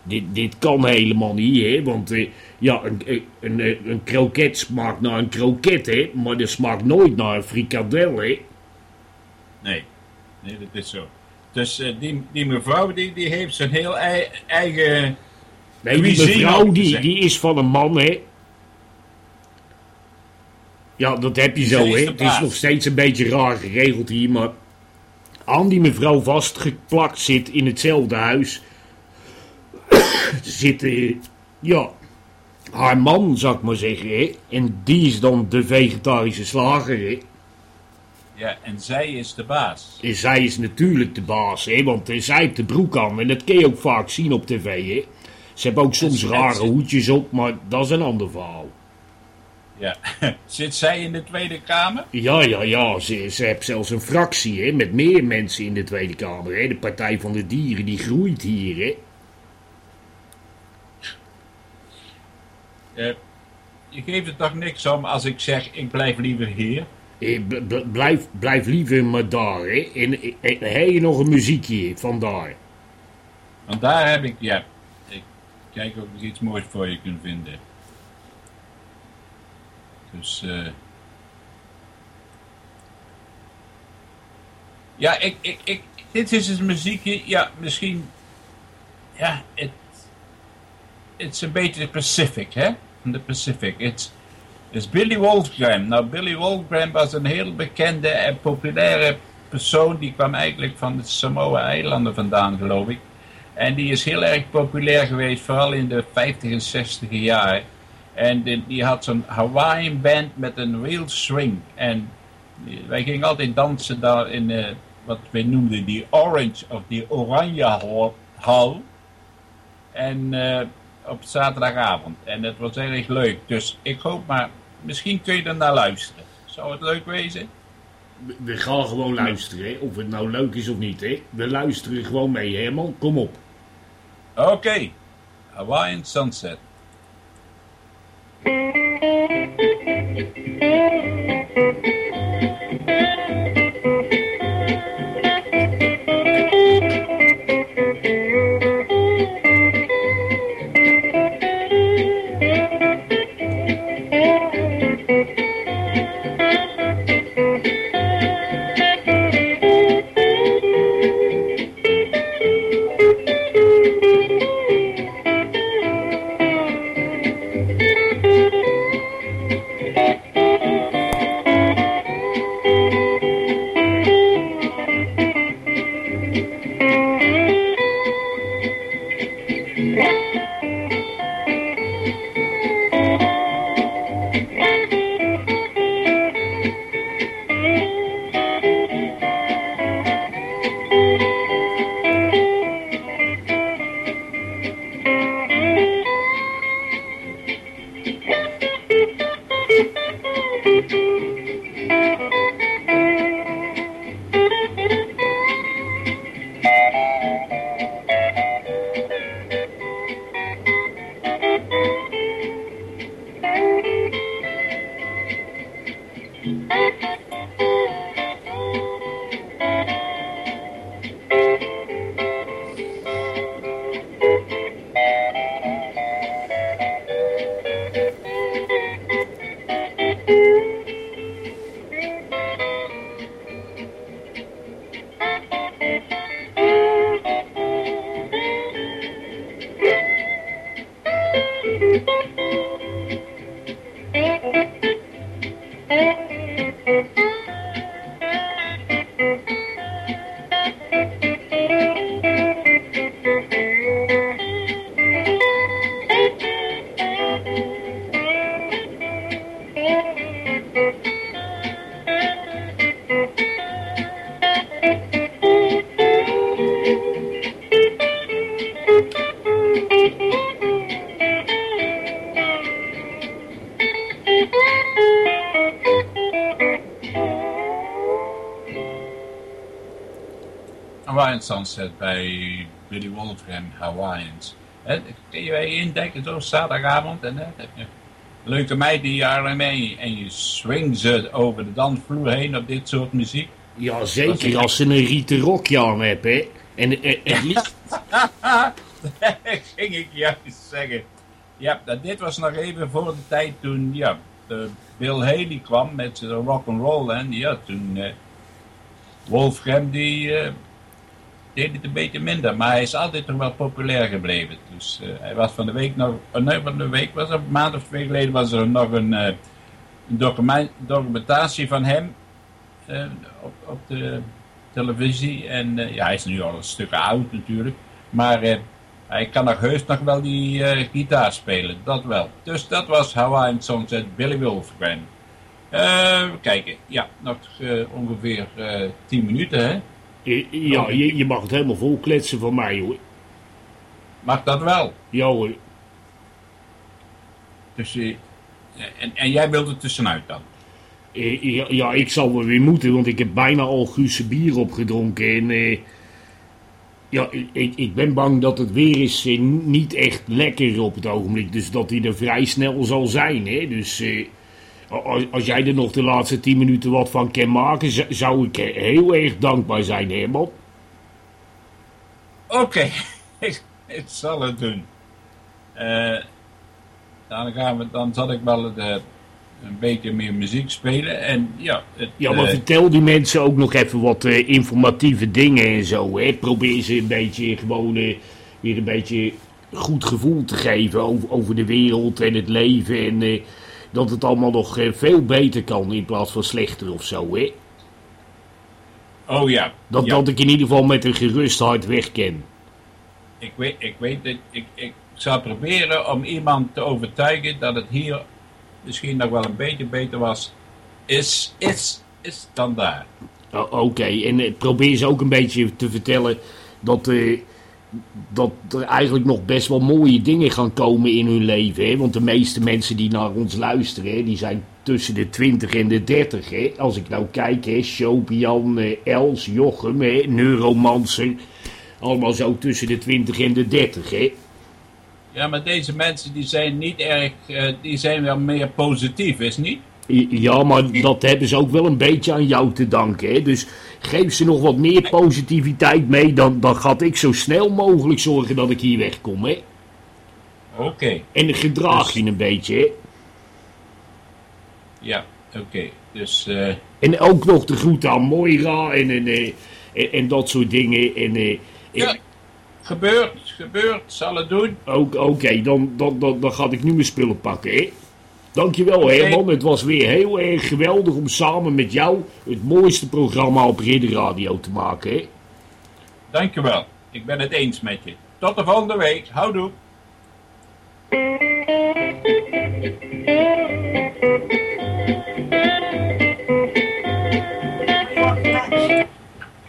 dit, dit kan helemaal niet, hè? Want eh, ja, een, een, een, een kroket smaakt naar een kroket, hè? Maar dat smaakt nooit naar een frikadel, hè? nee. Nee, dat is zo. Dus eh, die, die mevrouw, die, die heeft zijn heel ei- eigen... Nee, die mevrouw die, die is van een man, hè? Ja, dat heb je zo, hè? Het is nog steeds een beetje raar geregeld hier, maar... Aan die mevrouw vastgeplakt zit in hetzelfde huis... zit, eh, ja... Haar man, zou ik maar zeggen, hè? En die is dan de vegetarische slager, hè? Ja, en zij is de baas. En zij is natuurlijk de baas, hè? Want eh, zij heeft de broek aan. En dat kun je ook vaak zien op tv, hè? Ze hebben ook soms rare hoedjes op, maar dat is een ander verhaal. Ja. Zit zij in de Tweede Kamer? Ja, ja, ja. Ze, ze heeft zelfs een fractie, hè? Met meer mensen in de Tweede Kamer, hè? De Partij van de Dieren, die groeit hier, hè? Eh, je geeft er toch niks om als ik zeg, ik blijf liever hier? B- blijf, blijf liever maar daar, hè? En heb je nog een muziekje van daar? Want daar heb ik, ja, ik kijk of ik iets moois voor je kan vinden. Dus, eh. Ja, ik, ik, ik, dit is een muziekje, ja, misschien, ja, het, is een beetje Pacific, hè? De Pacific. Het is Billy Wolfgram. Nou, Billy Wolfgram was een heel bekende en populaire persoon. Die kwam eigenlijk van de Samoa-eilanden vandaan, geloof ik. En die is heel erg populair geweest, vooral in de 50 en 60 jaren. En die, had zo'n Hawaiian band met een real swing. En wij gingen altijd dansen daar in eh, wat wij noemden die Orange of die Oranje hall. En eh, op zaterdagavond. En dat was erg leuk. Dus ik hoop maar, misschien kun je er naar luisteren. Zou het leuk wezen? We gaan gewoon luisteren, of het nou leuk is of niet. Hè? We luisteren gewoon mee, Herman. Kom op. Oké. Hawaiian Sunset. Sunset bij Billy Wolfram Hawaiians. Hè, kun je bij je indekken zo zaterdagavond en heb je leuke meid die jaren mee en je swingt ze over de dansvloer heen op dit soort muziek. Ja, zeker als ze een rieten rokje aan hebben, hè. En, en, en liefst- ging ik juist zeggen. Ja, dat, dit was nog even voor de tijd toen ja, de Bill Haley kwam met zijn rock and roll en ja, toen eh, Wolfram die eh, deed het een beetje minder, maar hij is altijd nog wel populair gebleven. Dus eh, hij was van de week nog, oh, nee, van de week was er, een maand of twee geleden was er nog een, eh, document, documentatie van hem eh, op, op de televisie. En eh, ja, hij is nu al een stuk oud natuurlijk. Maar eh, hij kan nog heus nog wel die eh, gitaar spelen, dat wel. Dus dat was Hawaiian Sunset, Billy. Eh, even kijken, ja, nog eh, ongeveer eh 10 minuten, hè? Ja, je, je mag het helemaal vol kletsen van mij, hoor. Mag dat wel? Ja, hoor. Dus, eh, en, en jij wilt er tussenuit dan? Eh, Ja, ja, ik zal wel weer moeten, want ik heb bijna al Guuse bier opgedronken. En eh, ja, ik, ik ben bang dat het weer is niet echt lekker op het ogenblik. Dus dat hij er vrij snel zal zijn. Hè? Dus eh, als, jij er nog de laatste tien minuten wat van kan maken, zou ik eh, heel erg dankbaar zijn, Herman. Oké, ik, ik zal het doen. Eh, dan, gaan we, dan zal ik wel de, een beetje meer muziek spelen. En ja, het, Ja, maar eh, vertel die mensen ook nog even wat eh, informatieve dingen en zo. Hè? Probeer ze een beetje gewoon eh, weer een beetje goed gevoel te geven over, over de wereld en het leven. En eh, dat het allemaal nog eh, veel beter kan in plaats van slechter of zo. Hè? oh ja, Dat, ja. dat ik in ieder geval met een gerust hart weg ken. Ik weet, ik weet dat ik, ik zal proberen om iemand te overtuigen dat het hier misschien nog wel een beetje beter was. Is, is, is dan daar. Oké, en eh, probeer ze ook een beetje te vertellen dat, eh, dat er eigenlijk nog best wel mooie dingen gaan komen in hun leven. Hè? Want de meeste mensen die naar ons luisteren, hè, die zijn tussen de 20 en de 30. Hè? Als ik nou kijk, hè, eh, Els, Jochem, hè, Neuromancer. Allemaal zo tussen de 20 en de 30. Hè? Ja, maar deze mensen die zijn niet erg, eh, die zijn wel meer positief, is niet? Ja, maar dat hebben ze ook wel een beetje aan jou te danken. Hè? Dus geef ze nog wat meer positiviteit mee, dan, dan ga ik zo snel mogelijk zorgen dat ik hier wegkom. Hè? Oké, En gedraag je een beetje. Hè? ja, oké. Dus, eh, En ook nog de groeten aan Moira en, en, eh, en, en dat soort dingen. En, eh, ja, en- gebeurt, gebeurt, zal het doen. Oké, dan, dan, dan, dan ga ik nu mijn spullen pakken. Hè? Dankjewel. Herman, het was weer heel erg geweldig om samen met jou het mooiste programma op Ridder Radio te maken. Hè? Dankjewel, ik ben het eens met je. Tot de volgende week, houdoe.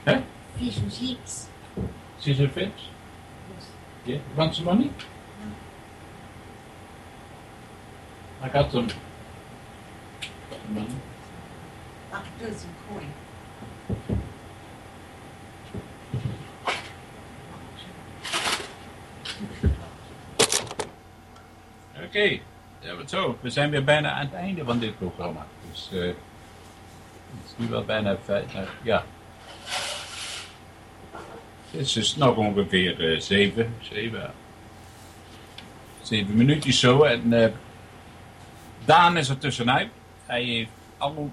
Hè? And fish? Yeah, want money? I got some money. Some. Oké, zo. We zijn weer bijna aan het einde van dit programma. Dus eh, het is nu wel bijna vijf. nou, ja. Het is dus nog ongeveer eh, zeven, zeven, zeven minuutjes zo. En eh, Daan is er tussenuit. Hij heeft al,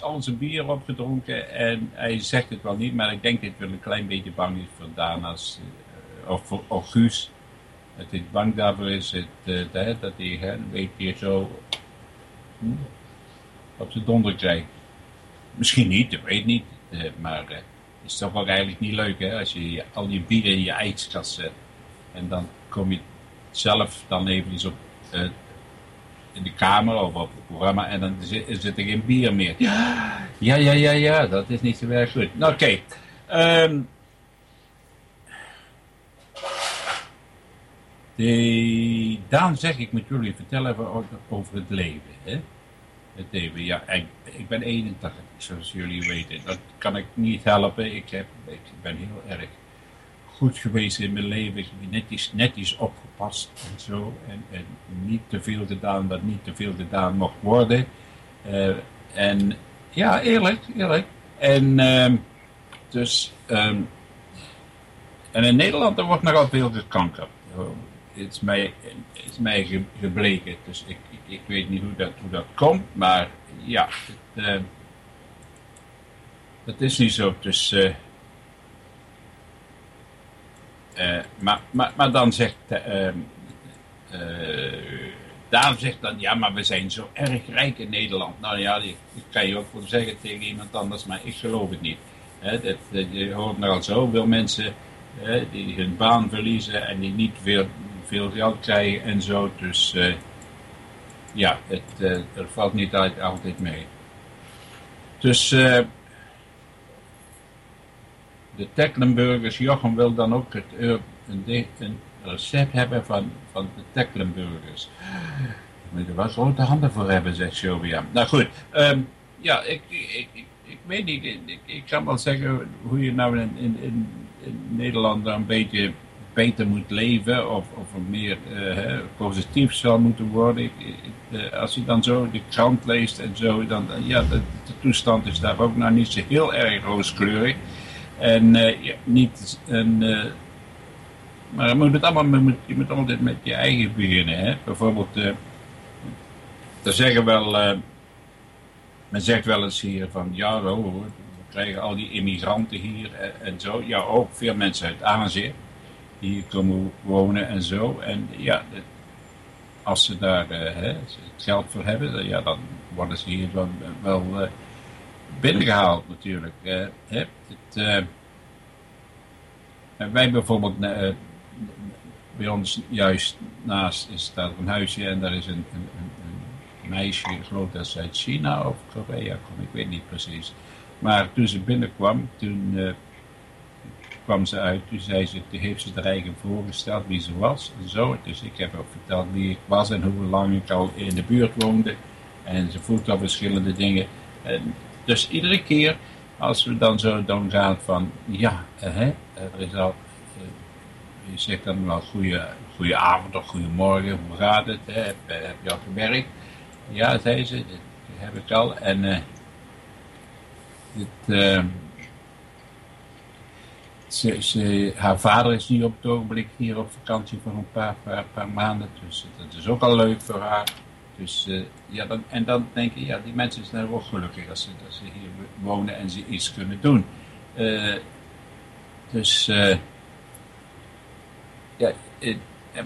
al zijn bier opgedronken. En hij zegt het wel niet, maar ik denk dat hij wel een klein beetje bang is voor Daan eh, of voor of Guus. het is bang daarvoor is het, eh, dat, dat hij een beetje zo hm, op zijn donder krijgt. Misschien niet, ik weet niet. eh, maar het is toch ook eigenlijk niet leuk hè, als je al je bier in je ijskast zet. En dan kom je zelf dan even op, in de kamer of op het programma en dan zit, zit er geen bier meer. Ja, ja, ja, ja, ja dat is niet zo erg goed. Nou, oké. Ehm, de, Daan zeg ik moet jullie vertellen over, over het leven. Hè? Het leven, ja. Ik, ik ben 81, zoals jullie weten. Dat kan ik niet helpen. Ik, heb, ik ben heel erg goed geweest in mijn leven. Netjes, netjes opgepast en zo. En, en niet te veel gedaan wat niet te veel gedaan mocht worden. Eh, en ja, eerlijk, eerlijk. En ehm, dus, ehm, en in Nederland er wordt nogal veel gekankerd. Oh, Het is mij, het is mij ge- gebleken. Dus ik, ik, weet niet hoe dat, hoe dat komt, maar ja, het, eh, dat is niet zo. Dus, eh, eh, maar, maar, maar dan zegt, eh, Daan zegt dan, ja, maar we zijn zo erg rijk in Nederland. Nou ja, die kan je ook wel zeggen tegen iemand anders, maar ik geloof het niet. Dat, je hoort nogal zoveel mensen hè, die hun baan verliezen en die niet veel, veel geld krijgen en zo. Dus ja, het, er valt niet altijd mee. Dus de Tecklenburgers, Jochem wil dan ook het, eh, een, een recept hebben van, van de Tecklenburgers. Moet er wel grote handen voor hebben, zegt Sylvia. Nou goed, ehm, ja, ik, ik, ik, ik weet niet. Ik, kan wel zeggen hoe je nou in, in, in, Nederland een beetje beter moet leven. Of, of er meer eh, positief zou moeten worden. Eh, als je dan zo de krant leest en zo, dan- ja, de, de toestand is daar ook nou niet zo heel erg rooskleurig. En eh, niet een... eh, maar je moet het allemaal, je moet, altijd met je eigen beginnen. Hè? Bijvoorbeeld, eh er zeggen wel, men zegt wel eens hier van, ja, we krijgen al die immigranten hier en, zo. Ja, ook veel mensen uit Azië die hier komen wonen en zo. En ja, als ze daar hè, het geld voor hebben, ja, dan worden ze hier wel, wel eh, binnengehaald natuurlijk. hè. Eh, en wij bijvoorbeeld, eh, bij ons juist naast is daar een huisje en daar is een, een, meisje, ik geloof dat ze uit China of Korea kwam, ik weet niet precies. Maar toen ze binnenkwam, toen eh, kwam ze uit, toen zei ze, toen heeft ze er eigen voorgesteld wie ze was en zo. Dus ik heb ook verteld wie ik was en hoe lang ik al in de buurt woonde. En ze vroeg al verschillende dingen. En dus iedere keer als we dan zo dan gaan van, ja, eh, hè, er is al, eh, je zegt dan wel goede, goede avond of goedemorgen, hoe gaat het, hè? Heb, eh, heb je al gewerkt? Ja, zei ze, dat heb ik al. En eh, ze, ze, haar vader is nu op het ogenblik hier op vakantie voor een paar, paar, paar maanden, dus dat is ook al leuk voor haar. Dus eh, ja, dan, en dan denk je, ja, die mensen zijn ook gelukkig als ze, dat ze hier wonen en ze iets kunnen doen. Eh, dus, eh, ja,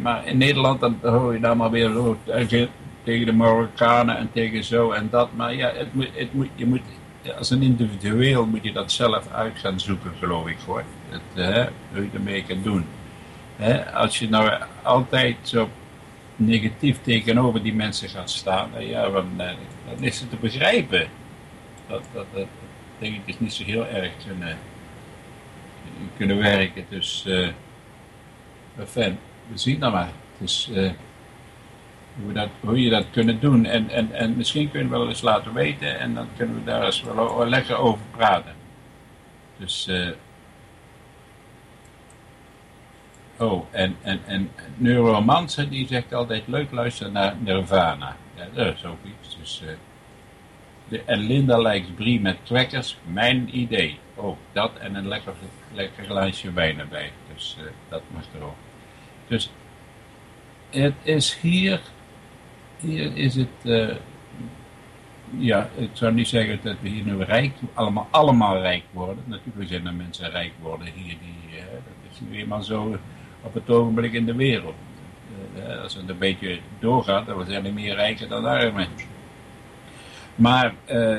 maar in Nederland dan hoor je dan maar weer zo tegen, de Marokkanen en tegen zo en dat. Maar ja, het moet, het moet, je moet, als een individueel moet je dat zelf uit gaan zoeken, geloof ik hoor. Het, eh, hoe je ermee kan doen. Hè, als je nou altijd zo negatief tegenover die mensen gaat staan, nou ja, dan, eh, dan is het te begrijpen. Dat, dat, dat dingetjes niet zo heel erg kunnen, kunnen werken. Dus, eh enfin, we zien dan maar. Dus, eh, hoe, dat, hoe je dat kunnen doen. En, en, en misschien kunnen we wel eens laten weten en dan kunnen we daar eens wel lekker over praten. Dus, eh, oh, en, en, en die zegt altijd leuk luisteren naar Nirvana. Ja, dat is ook iets. Dus, eh, de, en Linda lijkt brie met crackers, mijn idee. Oh, dat en een lekker, lekker glaasje wijn erbij. Dus eh, dat mag er ook. Dus het is hier, hier is het, eh, ja, ik zou niet zeggen dat we hier nu rijk, allemaal, allemaal rijk worden. Natuurlijk zijn er mensen rijk worden hier, die, dat is nu eenmaal zo op het ogenblik in de wereld. Eh, als het een beetje doorgaat, dan zijn er meer rijken dan armen. Maar eh,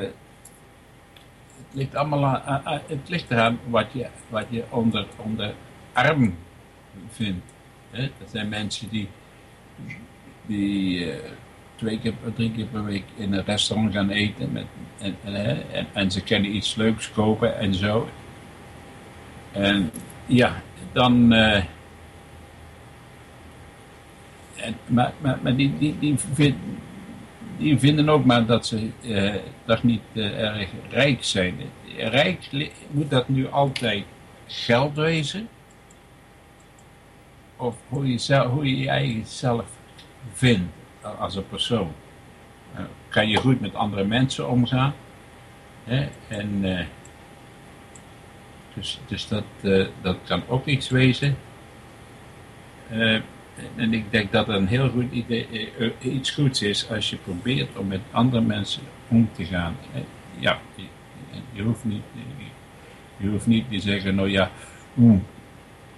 het ligt allemaal aan, het ligt eraan wat je, wat je onder, onder arm vindt. Hè? Dat zijn mensen die, die eh, twee keer, drie keer per week in een restaurant gaan eten met, en, en, ze kunnen iets leuks kopen en zo. En ja, dan. Maar, maar, die, die, die, vind- die vinden ook maar dat ze eh, toch niet eh, erg rijk zijn. Rijk moet dat nu altijd geld wezen? Of hoe je, hoe je eigen zelf vindt als een persoon? Eh, kan je goed met andere mensen omgaan? Hè? En, dus dus dat, dat kan ook iets wezen. En ik denk dat het een heel goed idee, eh, eh, iets goeds is als je probeert om met andere mensen om te gaan. Eh, ja, je, hoeft niet, je hoeft niet te zeggen, nou ja,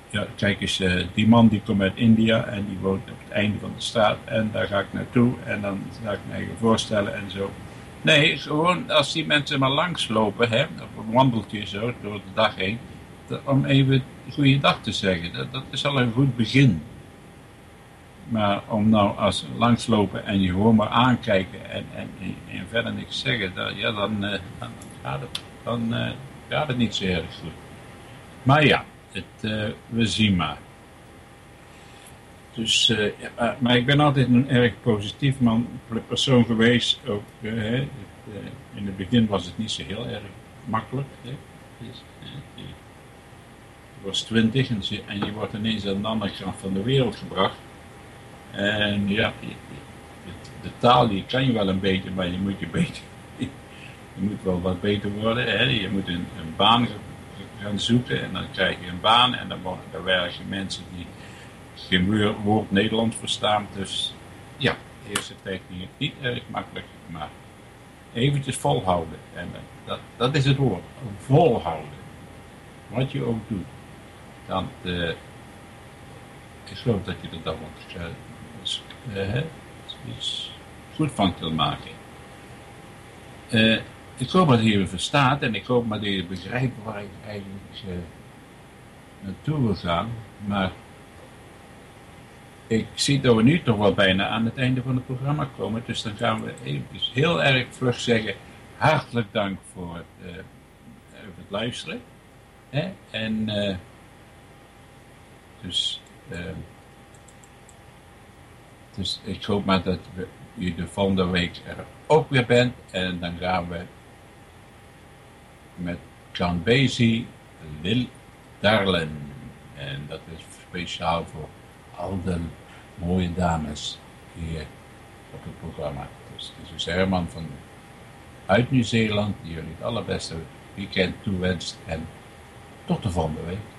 ja, kijk eens, die man die komt uit India en die woont op het einde van de straat en daar ga ik naartoe en dan ga ik me voorstellen en zo. Nee, gewoon als die mensen maar langslopen, hè, op een wandeltje zo door de dag heen, om even goede dag te zeggen. Dat, dat is al een goed begin. Maar om nou als langslopen en je gewoon maar aankijken en, en, en verder niks zeggen, dat, ja, dan, eh, dan, gaat het, dan eh, gaat niet zo erg goed. Maar ja, het, eh, we zien maar. Dus, maar, ik ben altijd een erg positief man, persoon geweest. Ook, in het begin was het niet zo heel erg makkelijk. Hè. Dus, was twintig en, je- en je wordt ineens aan de andere kant van de wereld gebracht. En ja, de, taal die kan je wel een beetje, maar je moet je beter. Je moet wel wat beter worden. Hè. Je moet een, een baan ga- gaan zoeken en dan krijg je een baan en dan, werken mensen die geen woor- woord Nederlands verstaan. Dus ja, de eerste tijd ging het niet erg makkelijk, maar eventjes volhouden. En dat, dat is het woord, volhouden. Wat je ook doet. Dan, eh, ik geloof dat je er dan eh, hè, iets goed van kunt maken. Eh, ik hoop dat je verstaat en ik hoop dat je begrijpt waar ik eigenlijk eh, naartoe wil gaan. Maar ik zie dat we nu toch wel bijna aan het einde van het programma komen. Dus dan gaan we even heel erg vlug zeggen. Hartelijk dank voor het, eh, het luisteren. En eh, dus, eh, dus ik hoop maar dat we, je de volgende week er ook weer bent. En dan gaan we met John Basie, Lil Darlin. En dat is speciaal voor al de mooie dames hier op het programma. Dus het is Herman van uit Nieuw-Zeeland die jullie het allerbeste weekend toewenst. En tot de volgende week.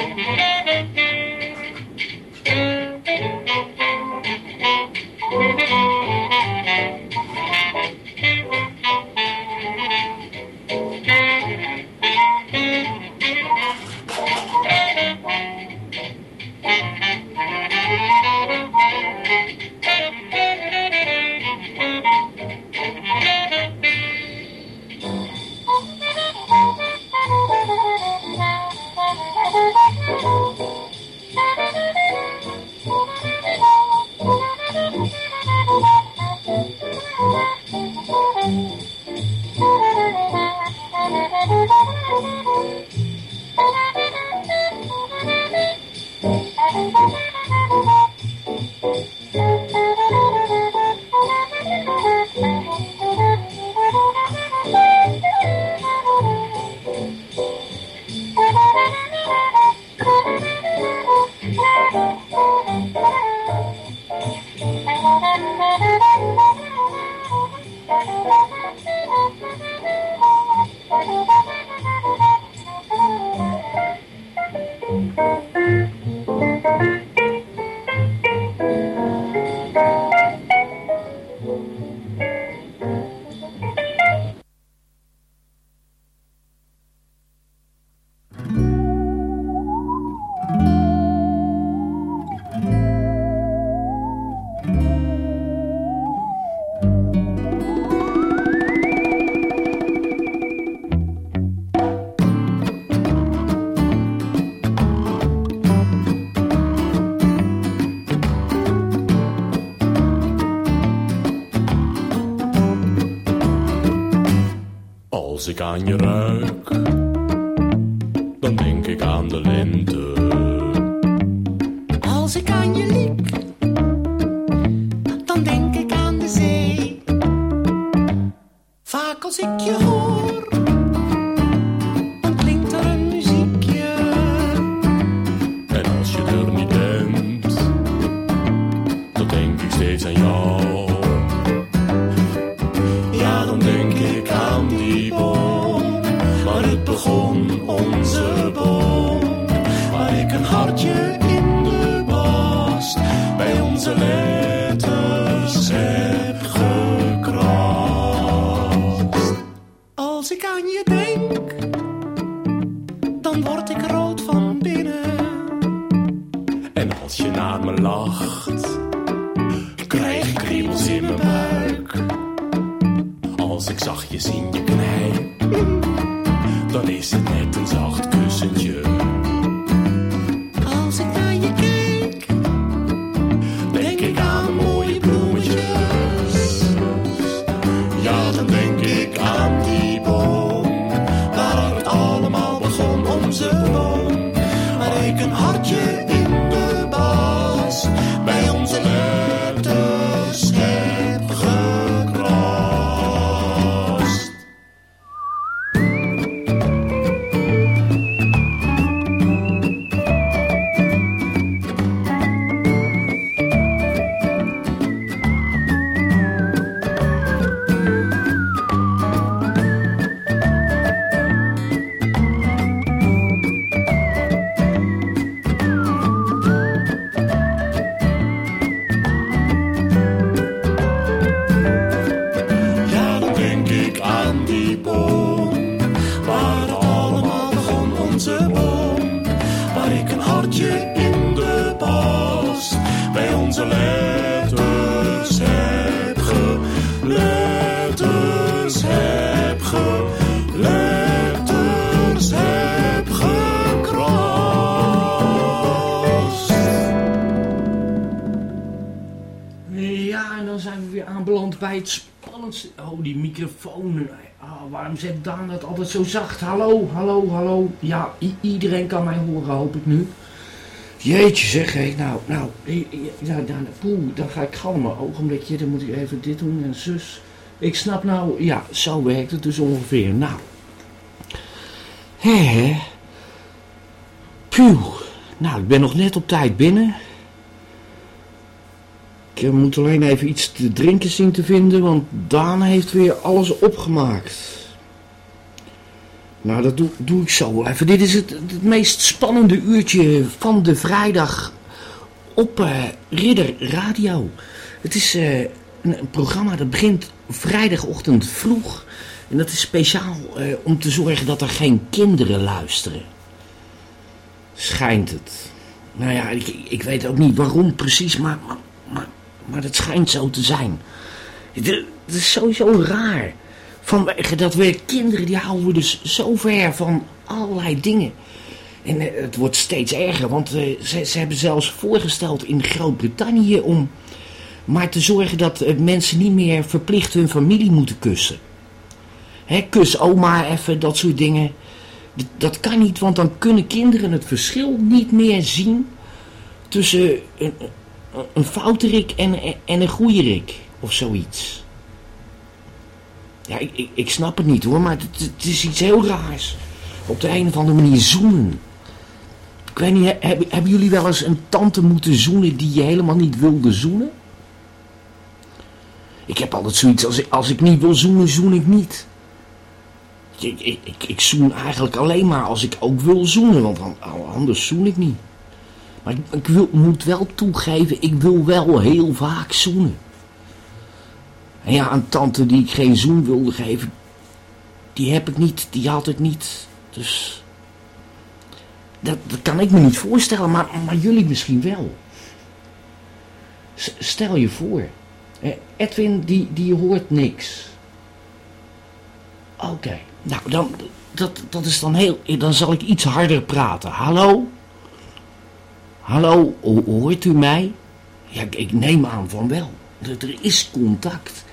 Thank you. Als ik aan je ruik, dan denk ik aan de lente. Zet Daan dat altijd zo zacht? Hallo, hallo, hallo. Ja, iedereen kan mij horen, hoop ik nu. Jeetje zeg, hé. Nou, nou, ja, dan, poeh, dan ga ik galmen. Een ogenblikje, dan moet ik even dit doen en zus. Ik snap nou, ja, zo werkt het dus ongeveer. Nou. Hé, hè. Nou, ik ben nog net op tijd binnen. Ik eh, moet alleen even iets te drinken zien te vinden, want Daan heeft weer alles opgemaakt. Nou, dat doe, doe ik zo even. Dit is het, het meest spannende uurtje van de vrijdag op eh, Ridder Radio. Het is eh, een, programma dat begint vrijdagochtend vroeg. En dat is speciaal eh, om te zorgen dat er geen kinderen luisteren. Schijnt het. Nou ja, ik, ik weet ook niet waarom precies, maar, maar, maar, het schijnt zo te zijn. Het is sowieso raar. Vanwege dat we kinderen, die houden we dus zo ver van allerlei dingen. En eh, het wordt steeds erger, want eh, ze, ze hebben zelfs voorgesteld in Groot-Brittannië om maar te zorgen dat eh, mensen niet meer verplicht hun familie moeten kussen. Hè, kus oma even, dat soort dingen. Dat kan niet, want dan kunnen kinderen het verschil niet meer zien tussen een, een, een fouterik en, en een goeierik of zoiets. Ja, ik, ik, snap het niet hoor, maar het, is iets heel raars. Op de een of andere manier zoenen. Ik weet niet, he- hebben, hebben jullie wel eens een tante moeten zoenen die je helemaal niet wilde zoenen? Ik heb altijd zoiets, als ik, als ik niet wil zoenen, zoen ik niet. Ik, ik, ik, ik zoen eigenlijk alleen maar als ik ook wil zoenen, want an- anders zoen ik niet. Maar ik, ik wil, moet wel toegeven, ik wil wel heel vaak zoenen. En ja, een tante die ik geen zoen wilde geven, die heb ik niet, die had ik niet. Dus dat, dat kan ik me niet voorstellen, maar, maar jullie misschien wel. Stel je voor, Edwin die, die hoort niks. Oké, nou dan, dat, dat is dan heel, dan zal ik iets harder praten. Hallo? Hallo, ho- hoort u mij? Ja, ik- neem aan van wel. Er is contact.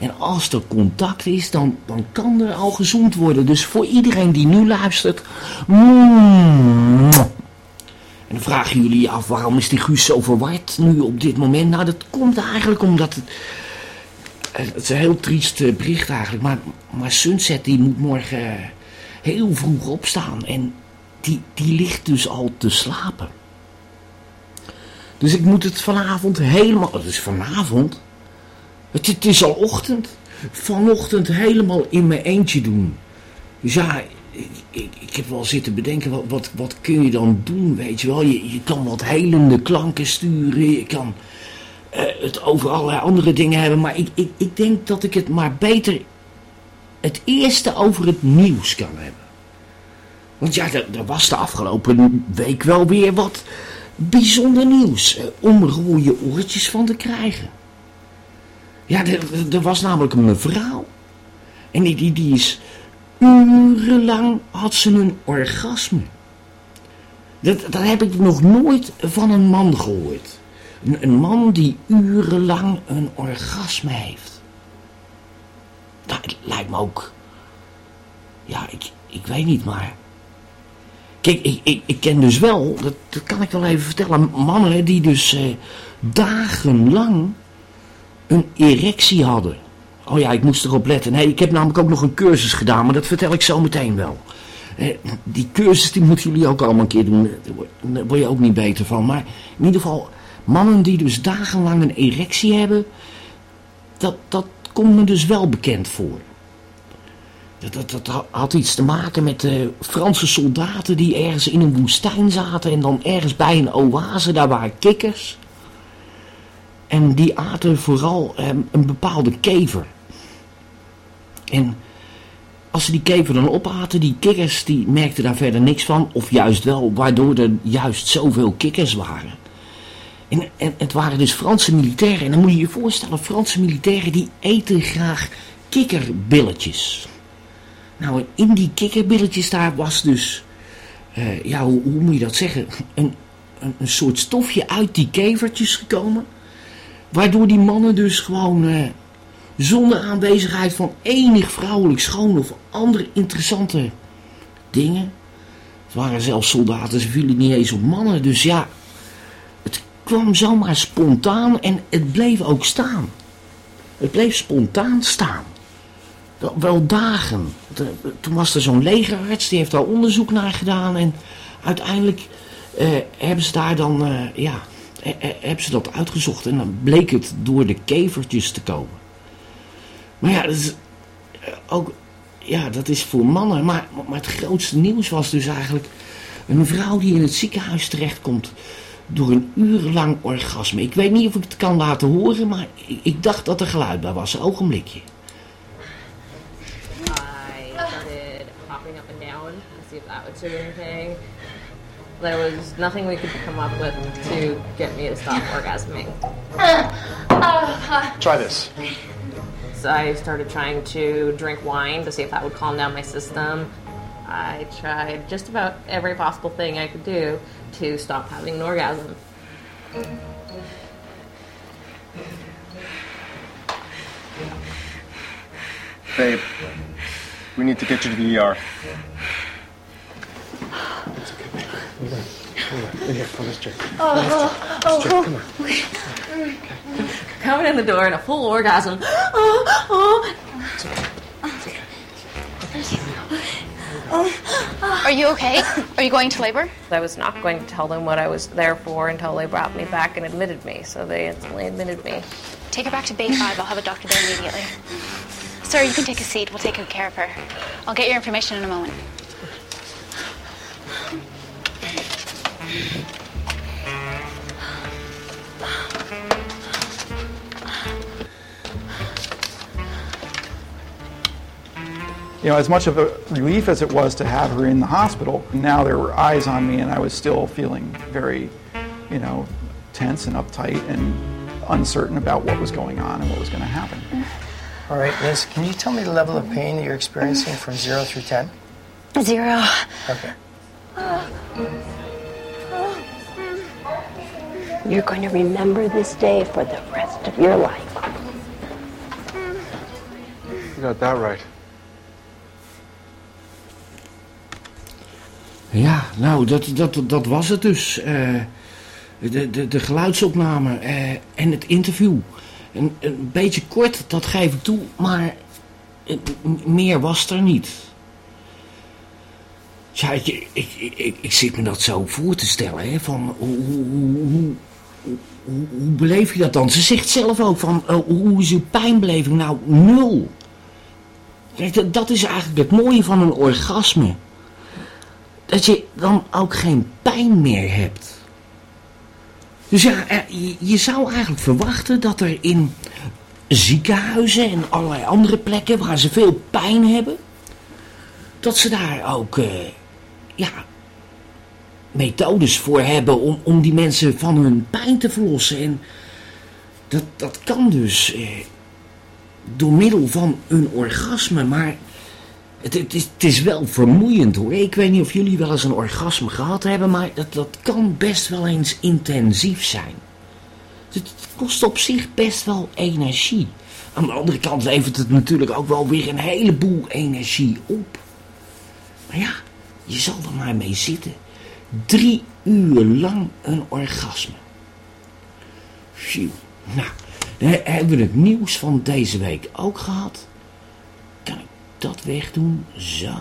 En als er contact is, dan, dan kan er al gezond worden. Dus voor iedereen die nu luistert. en dan vragen jullie af, waarom is die Guus zo verward nu op dit moment? Nou, dat komt eigenlijk omdat het... eh, Het is een heel triest eh, bericht eigenlijk. Maar, maar Sunset die moet morgen eh, heel vroeg opstaan. En die, die ligt dus al te slapen. Dus ik moet het vanavond helemaal... Is vanavond. Het, is al ochtend. Vanochtend helemaal in mijn eentje doen. Dus ja, ik, ik, ik heb wel zitten bedenken, wat, wat, wat kun je dan doen, weet je wel? Je, je kan wat helende klanken sturen, je kan eh, het over allerlei andere dingen hebben. Maar ik, ik, ik denk dat ik het maar beter het eerste over het nieuws kan hebben. Want ja, er, er was de afgelopen week wel weer wat bijzonder nieuws eh, om rode oortjes van te krijgen. Ja, er, was namelijk een mevrouw. En die, die, die is urenlang had ze een orgasme. Dat, dat heb ik nog nooit van een man gehoord. Een, een man die urenlang een orgasme heeft. Nou, het lijkt me ook... Ja, ik, ik weet niet, maar... Kijk, ik, ik, ik ken dus wel, dat, dat kan ik wel even vertellen, mannen die dus eh, dagenlang een erectie hadden. Oh ja, ik moest erop letten. Ik heb namelijk ook nog een cursus gedaan, maar dat vertel ik zo meteen wel. Eh, die cursus die moeten jullie ook allemaal een keer doen. Daar word- je ook niet beter van. Maar in ieder geval, mannen die dus dagenlang een erectie hebben, dat, dat komt me dus wel bekend voor. Dat, dat, dat ha- had iets te maken met eh, Franse soldaten die ergens in een woestijn zaten en dan ergens bij een oase, daar waren kikkers. En die aten vooral eh, een bepaalde kever. En als ze die kever dan opaten, die kikkers die merkten daar verder niks van. Of juist wel, waardoor er juist zoveel kikkers waren. En, en het waren dus Franse militairen. En dan moet je je voorstellen, Franse militairen die eten graag kikkerbilletjes. Nou, in die kikkerbilletjes daar was dus, eh, ja, hoe, hoe moet je dat zeggen? Een, een soort stofje uit die kevertjes gekomen. Waardoor die mannen dus gewoon eh, zonder aanwezigheid van enig vrouwelijk schoon of andere interessante dingen. Het waren zelfs soldaten, ze vielen niet eens op mannen. Dus ja, het kwam zomaar spontaan en het bleef ook staan. Het bleef spontaan staan. Wel, dagen. Toen was er zo'n legerarts, die heeft daar onderzoek naar gedaan. En uiteindelijk eh, hebben ze daar dan, eh, ja, hebben ze dat uitgezocht. En dan bleek het door de kevertjes te komen. Maar ja, dat is eh, ook, ja, dat is voor mannen. Maar, maar het grootste nieuws was dus eigenlijk een vrouw die in het ziekenhuis terechtkomt door een urenlang orgasme. Ik weet niet of ik het kan laten horen, maar ik, dacht dat er geluid bij was. Ogenblikje. I started hopping up and down to see that would. There was nothing we could come up with to get me to stop orgasming. Try this. So I started trying to drink wine to see if that would calm down my system. I tried just about every possible thing I could do to stop having an orgasm. Babe, we need to get you to the ER. Coming in the door in a full orgasm. Oh, oh. It's okay. Are you okay? Are you going to labor? I was not going to tell them what I was there for until they brought me back and admitted me. So they instantly admitted me. Take her back to Bay 5. I'll have a doctor there immediately. Sir, you can take a seat. We'll take good care of her. I'll get your information in a moment. You know, as much of a relief as it was to have her in the hospital, now there were eyes on me, and I was still feeling very, you know, tense and uptight and uncertain about what was going on and what was going to happen. All right, Liz, can you tell me the level of pain that you're experiencing from 0 through 10? Zero. Okay. You're going to remember this day for the rest of your life. You got that right. Ja, nou, dat, dat, dat was het dus. Eh, de, de, de geluidsopname eh, en het interview. Een, een beetje kort, dat geef ik toe, maar eh, meer was er niet. Ja, ik, ik, ik, ik, zit me dat zo voor te stellen, hè, van hoe, hoe, hoe, hoe, beleef je dat dan? Ze zegt zelf ook van, eh, hoe is uw pijnbeleving? Nou, nul. Kijk, dat, dat is eigenlijk het mooie van een orgasme dat je dan ook geen pijn meer hebt. Dus ja, er- je, je zou eigenlijk verwachten dat er in ziekenhuizen en allerlei andere plekken waar ze veel pijn hebben, dat ze daar ook eh, ja, methodes voor hebben om, om die mensen van hun pijn te verlossen. En dat, dat kan dus eh, door middel van een orgasme, maar het, het, is, het is wel vermoeiend hoor. Ik weet niet of jullie wel eens een orgasme gehad hebben, maar dat, dat kan best wel eens intensief zijn. Het, het kost op zich best wel energie. Aan de andere kant levert het natuurlijk ook wel weer een heleboel energie op. Maar ja, je zal er maar mee zitten. Drie uur lang een orgasme. Phew. Nou, hebben we het nieuws van deze week ook gehad. Kan ik dat wegdoen? Zo.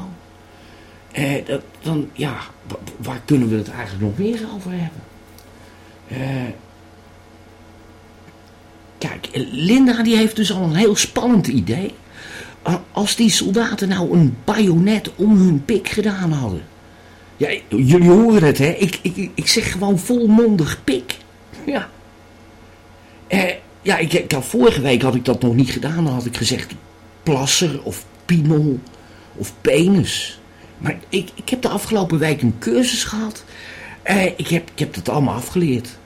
Eh, dat, dan, ja, wa- waar kunnen we het eigenlijk nog meer over hebben? Eh, kijk, Linda die heeft dus al een heel spannend idee. Als die soldaten nou een bajonet om hun pik gedaan hadden. Ja, jullie horen het, hè? Ik, ik, ik zeg gewoon volmondig pik. Ja. Eh, ja, ik, ik had, vorige week had ik dat nog niet gedaan. Dan had ik gezegd plasser of piemel of penis. Maar ik, ik heb de afgelopen week een cursus gehad. Eh, ik, heb, ik heb het allemaal afgeleerd.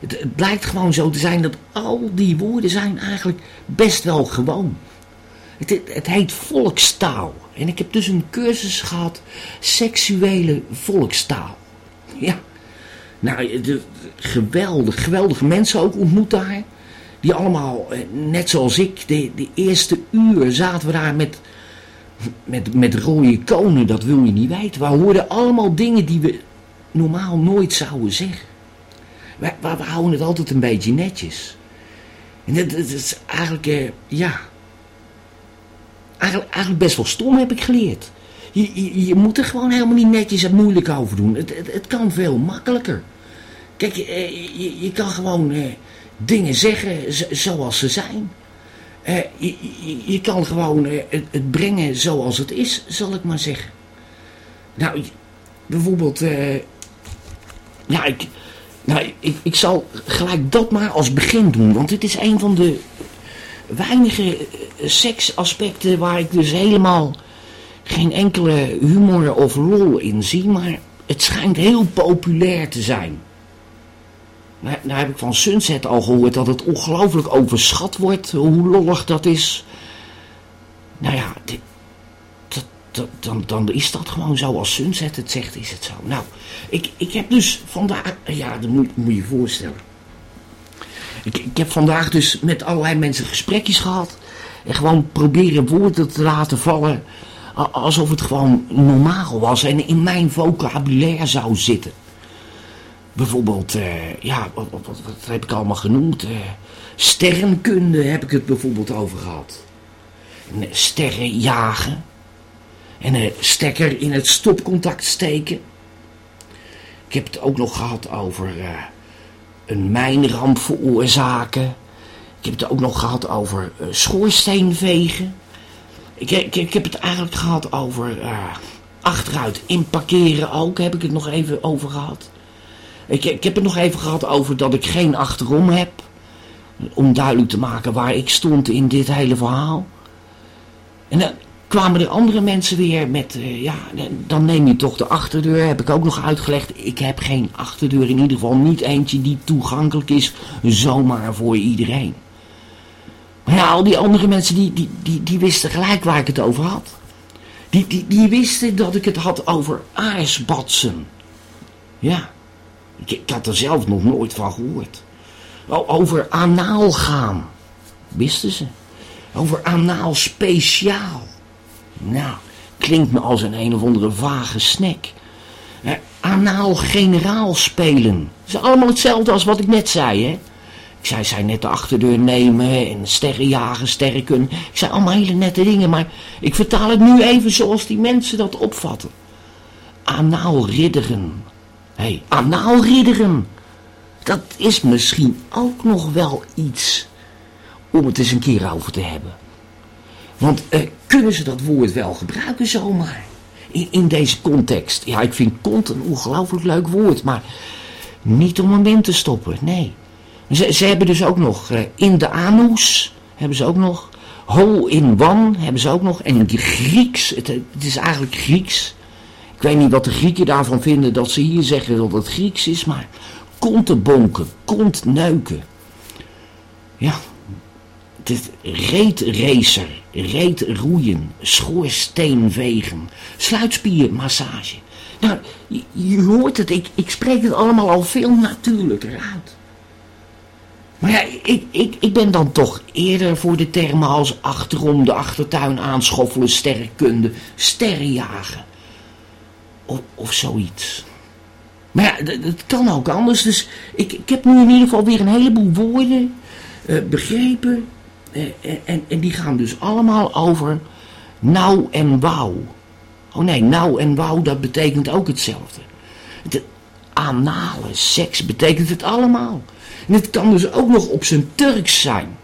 Het, het blijkt gewoon zo te zijn dat al die woorden zijn eigenlijk best wel gewoon. Het, het, heet volkstaal. En ik heb dus een cursus gehad seksuele volkstaal. Ja. Nou, geweldig, geweldige mensen ook ontmoet daar. Die allemaal, eh, net zoals ik, de, de eerste uur zaten we daar met, met, met rode konen. Dat wil je niet weten. We hoorden allemaal dingen die we normaal nooit zouden zeggen. We, we, houden het altijd een beetje netjes. En dat, dat is eigenlijk, eh, ja... Eigenlijk, best wel stom heb ik geleerd. Je, je, je moet er gewoon helemaal niet netjes en moeilijk over doen. Het, het, kan veel makkelijker. Kijk, eh, je, je kan gewoon eh, dingen zeggen zo- zoals ze zijn. Eh, je, kan gewoon het, brengen zoals het is, zal ik maar zeggen. Nou, bijvoorbeeld... ja, ik, nou, ik, ik zal gelijk dat maar als begin doen. Want dit is een van de weinige eh, seksaspecten waar ik dus helemaal geen enkele humor of lol in zie. Maar het schijnt heel populair te zijn. Nou, nou heb ik van Sunset al gehoord dat het ongelooflijk overschat wordt, hoe lollig dat is. Nou ja, dan, dan is dat gewoon zo. Als Sunset het zegt, is het zo. Nou, ik, ik heb dus vandaag... Ja, dat moet, moet je je voorstellen. Ik, ik heb vandaag dus met allerlei mensen gesprekjes gehad. En gewoon proberen woorden te laten vallen. Alsof het gewoon normaal was en in mijn vocabulaire zou zitten. Bijvoorbeeld, eh, ja, wat, wat, wat, heb ik allemaal genoemd? Eh, sterrenkunde heb ik het bijvoorbeeld over gehad. Eh, sterren jagen. En een stekker in het stopcontact steken. Ik heb het ook nog gehad over een mijnramp veroorzaken. Ik heb het ook nog gehad over eh, schoorsteenvegen. Ik, ik, heb het eigenlijk gehad over eh, achteruit inparkeren ook. Heb ik het nog even over gehad. Ik, ik heb het nog even gehad over dat ik geen achterom heb. Om duidelijk te maken waar ik stond in dit hele verhaal. En kwamen er andere mensen weer met, eh, ja, dan neem je toch de achterdeur. Heb ik ook nog uitgelegd. Ik heb geen achterdeur, in ieder geval niet eentje die toegankelijk is zomaar voor iedereen. Maar ja, al die andere mensen die, die, die, die wisten gelijk waar ik het over had. Die, die, die wisten dat ik het had over aarsbatsen. Ja, ik, ik had er zelf nog nooit van gehoord. Over anaal gaan. Wisten ze. Over anaal speciaal. Nou, klinkt me als een een of andere vage snack. Anaal generaal spelen. Dat is allemaal hetzelfde als wat ik net zei, hè. Ik zei, zei net de achterdeur nemen en sterrenjagen, sterrenkunde. Ik zei allemaal hele nette dingen, maar ik vertaal het nu even zoals die mensen dat opvatten. Anaal ridderen. Hé, hey, anaal ridderen. Dat is misschien ook nog wel iets om het eens een keer over te hebben. Want eh, kunnen ze dat woord wel gebruiken zomaar? In, in deze context. Ja, ik vind kont een ongelooflijk leuk woord, maar niet om hem in te stoppen, nee. Ze, ze hebben dus ook nog eh, in de anus, hebben ze ook nog. Hole in one hebben ze ook nog. En het Grieks, het, het is eigenlijk Grieks. Ik weet niet wat de Grieken daarvan vinden dat ze hier zeggen dat het Grieks is, maar kontebonken, kontneuken. Ja, het is reetracer, reetroeien, schoorsteenvegen, sluitspiermassage. Nou, je, hoort het, ik, ik spreek het allemaal al veel natuurlijker uit. Maar ja, ik, ik, ik ben dan toch eerder voor de termen als achterom de achtertuin aanschoffelen, sterrenkunde, sterrenjagen. Of, of zoiets. Maar ja, dat kan ook anders. Dus ik, ik heb nu in ieder geval weer een heleboel woorden eh, begrepen. Eh, en, en die gaan dus allemaal over nou en wauw. Oh nee, nou en wauw, dat betekent ook hetzelfde. De anale seks betekent het allemaal. En het kan dus ook nog op zijn Turks zijn.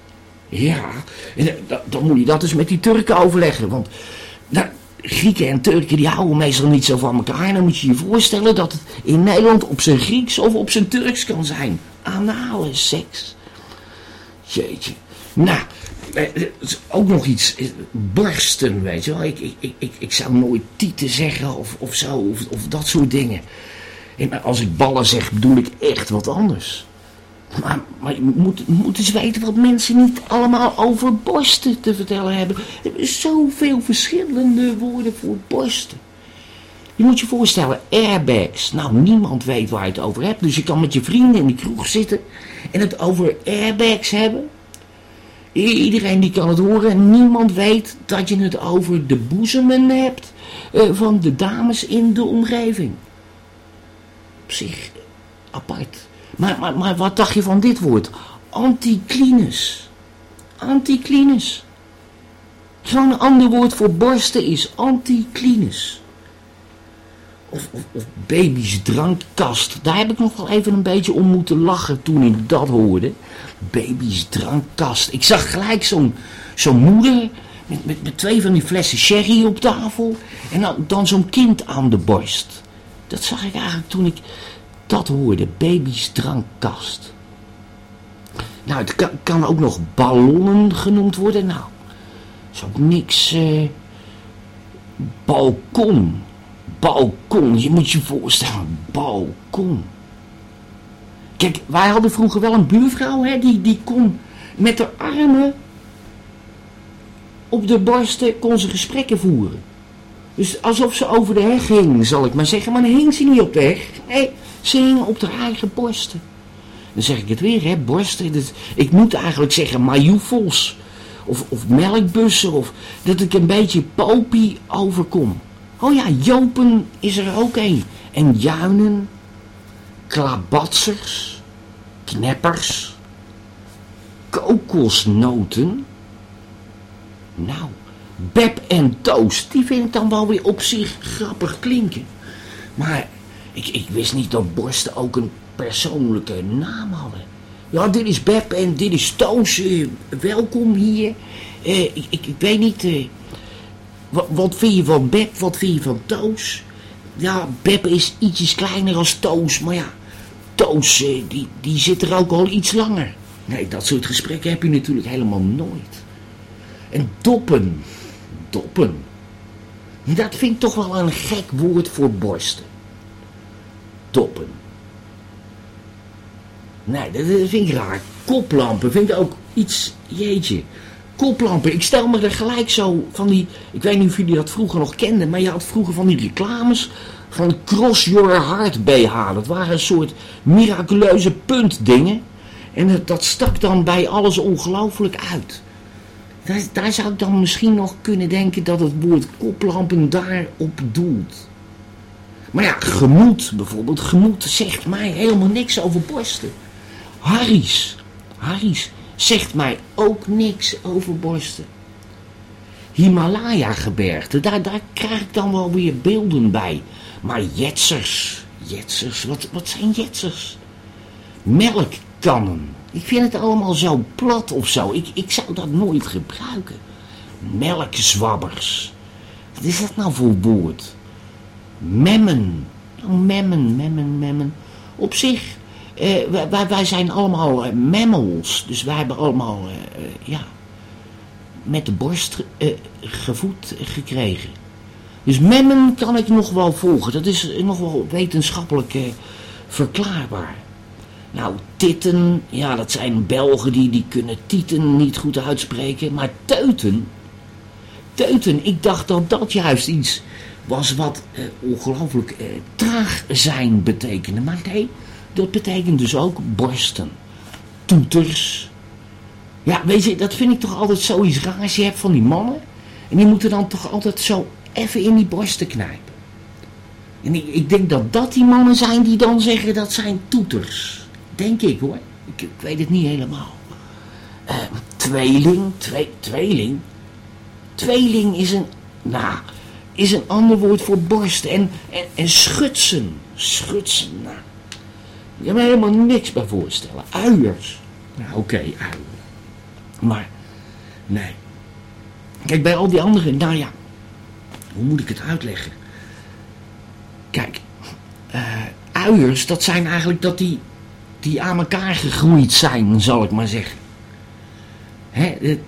Ja, en dan, dan moet je dat dus met die Turken overleggen. Want nou, Grieken en Turken die houden meestal niet zo van elkaar. En dan moet je je voorstellen dat het in Nederland op zijn Grieks of op zijn Turks kan zijn. Anale seks. Jeetje. Nou, eh, is ook nog iets. eh, Barsten, weet je wel. Ik, ik, ik, ik, zou nooit tieten zeggen of, of zo. Of, of dat soort dingen. En maar als ik ballen zeg, bedoel ik echt wat anders. Maar, maar je moet, moet eens weten wat mensen niet allemaal over borsten te vertellen hebben. Er hebben zoveel verschillende woorden voor borsten. Je moet je voorstellen, airbags. Nou, niemand weet waar je het over hebt. Dus je kan met je vrienden in de kroeg zitten en het over airbags hebben. Iedereen die kan het horen en niemand weet dat je het over de boezemen hebt eh, van de dames in de omgeving. Op zich apart. Maar, maar, maar wat dacht je van dit woord? Anticlinus. Anticlinus. Een ander woord voor borsten is anticlinus. Of, of, of baby's drankkast. Daar heb ik nog wel even een beetje om moeten lachen toen ik dat hoorde. Baby's drankkast. Ik zag gelijk zo'n zo'n moeder met, met, met twee van die flessen sherry op tafel. En dan, dan zo'n kind aan de borst. Dat zag ik eigenlijk toen ik dat hoorde. Baby's drankkast. Nou, het kan, kan ook nog ballonnen genoemd worden. Nou, is ook niks. eh, balkon. Balkon, je moet je voorstellen, balkon. Wij hadden vroeger wel een buurvrouw, hè, die, die kon met haar armen op de borsten kon ze gesprekken voeren. Dus alsof ze over de heg hing, zal ik maar zeggen. Maar dan hing ze niet op de heg. Nee, ze hing op haar eigen borsten. Dan zeg ik het weer, hè, borsten. Ik moet eigenlijk zeggen majoefels. Of, of melkbussen. Of dat ik een beetje popie overkom. Oh ja, jopen is er ook een. En juinen. Klabatsers. Kneppers. Kokosnoten. Nou, Beb en Toast, die vind ik dan wel weer op zich grappig klinken. Maar ik, ik wist niet dat borsten ook een persoonlijke naam hadden. Ja, dit is Beb en dit is Toos. eh, welkom hier. Eh, ik, ik, ik weet niet... eh, wat, wat vind je van Beb? Wat vind je van Toos? Ja, Beb is ietsjes kleiner als Toos. Maar ja, Toos die, die zit er ook al iets langer. Nee, dat soort gesprekken heb je natuurlijk helemaal nooit. En doppen. Doppen. Dat vind ik toch wel een gek woord voor borsten. Doppen. Nee, dat vind ik raar. Koplampen vind ik ook iets, jeetje. Koplampen, ik stel me er gelijk zo van die... Ik weet niet of jullie dat vroeger nog kenden, maar je had vroeger van die reclames van Cross Your Heart BH. Dat waren een soort miraculeuze puntdingen. En dat, stak dan bij alles ongelooflijk uit. Daar, daar zou ik dan misschien nog kunnen denken dat het woord koplampen daarop doelt. Maar ja, gemoed bijvoorbeeld. Gemoed zegt mij helemaal niks over borsten. Harry's. Harry's zegt mij ook niks over borsten. Himalaya-gebergte, daar, daar krijg ik dan wel weer beelden bij. Maar jetsers, jetsers, wat, wat zijn jetsers? Melkkannen. Ik vind het allemaal zo plat of zo. Ik, ik zou dat nooit gebruiken. Melkzwabbers. Wat is dat nou voor woord? Memmen. Nou, memmen, memmen, memmen. Op zich, eh, wij- wij, wij zijn allemaal eh, mammals. Dus wij hebben allemaal, eh, eh, ja, met de borst eh, gevoed gekregen. Dus memmen kan ik nog wel volgen. Dat is nog wel wetenschappelijk eh, verklaarbaar. Nou, titten, ja, dat zijn Belgen die, die kunnen tieten niet goed uitspreken. Maar teuten, teuten, ik dacht dat dat juist iets was wat eh, ongelooflijk eh, traag zijn betekende. Maar nee, dat betekent dus ook borsten. Toeters. Ja, weet je, dat vind ik toch altijd zoiets raars. Je hebt van die mannen en die moeten dan toch altijd zo even in die borsten knijpen. En ik, ik denk dat dat die mannen zijn die dan zeggen dat zijn toeters. Denk ik hoor. Ik, ik weet het niet helemaal. Eh, tweeling, twee, tweeling. Tweeling is een, nou, is een ander woord voor borsten. En, en, en schutsen. Schutsen, nou. Je kan me helemaal niks bij voorstellen. Uiers. Nou, oké, uiers. Maar, nee. Kijk, bij al die anderen, nou ja, hoe moet ik het uitleggen? Kijk, eh uiers, dat zijn eigenlijk dat die, die aan elkaar gegroeid zijn, zal ik maar zeggen. Hè,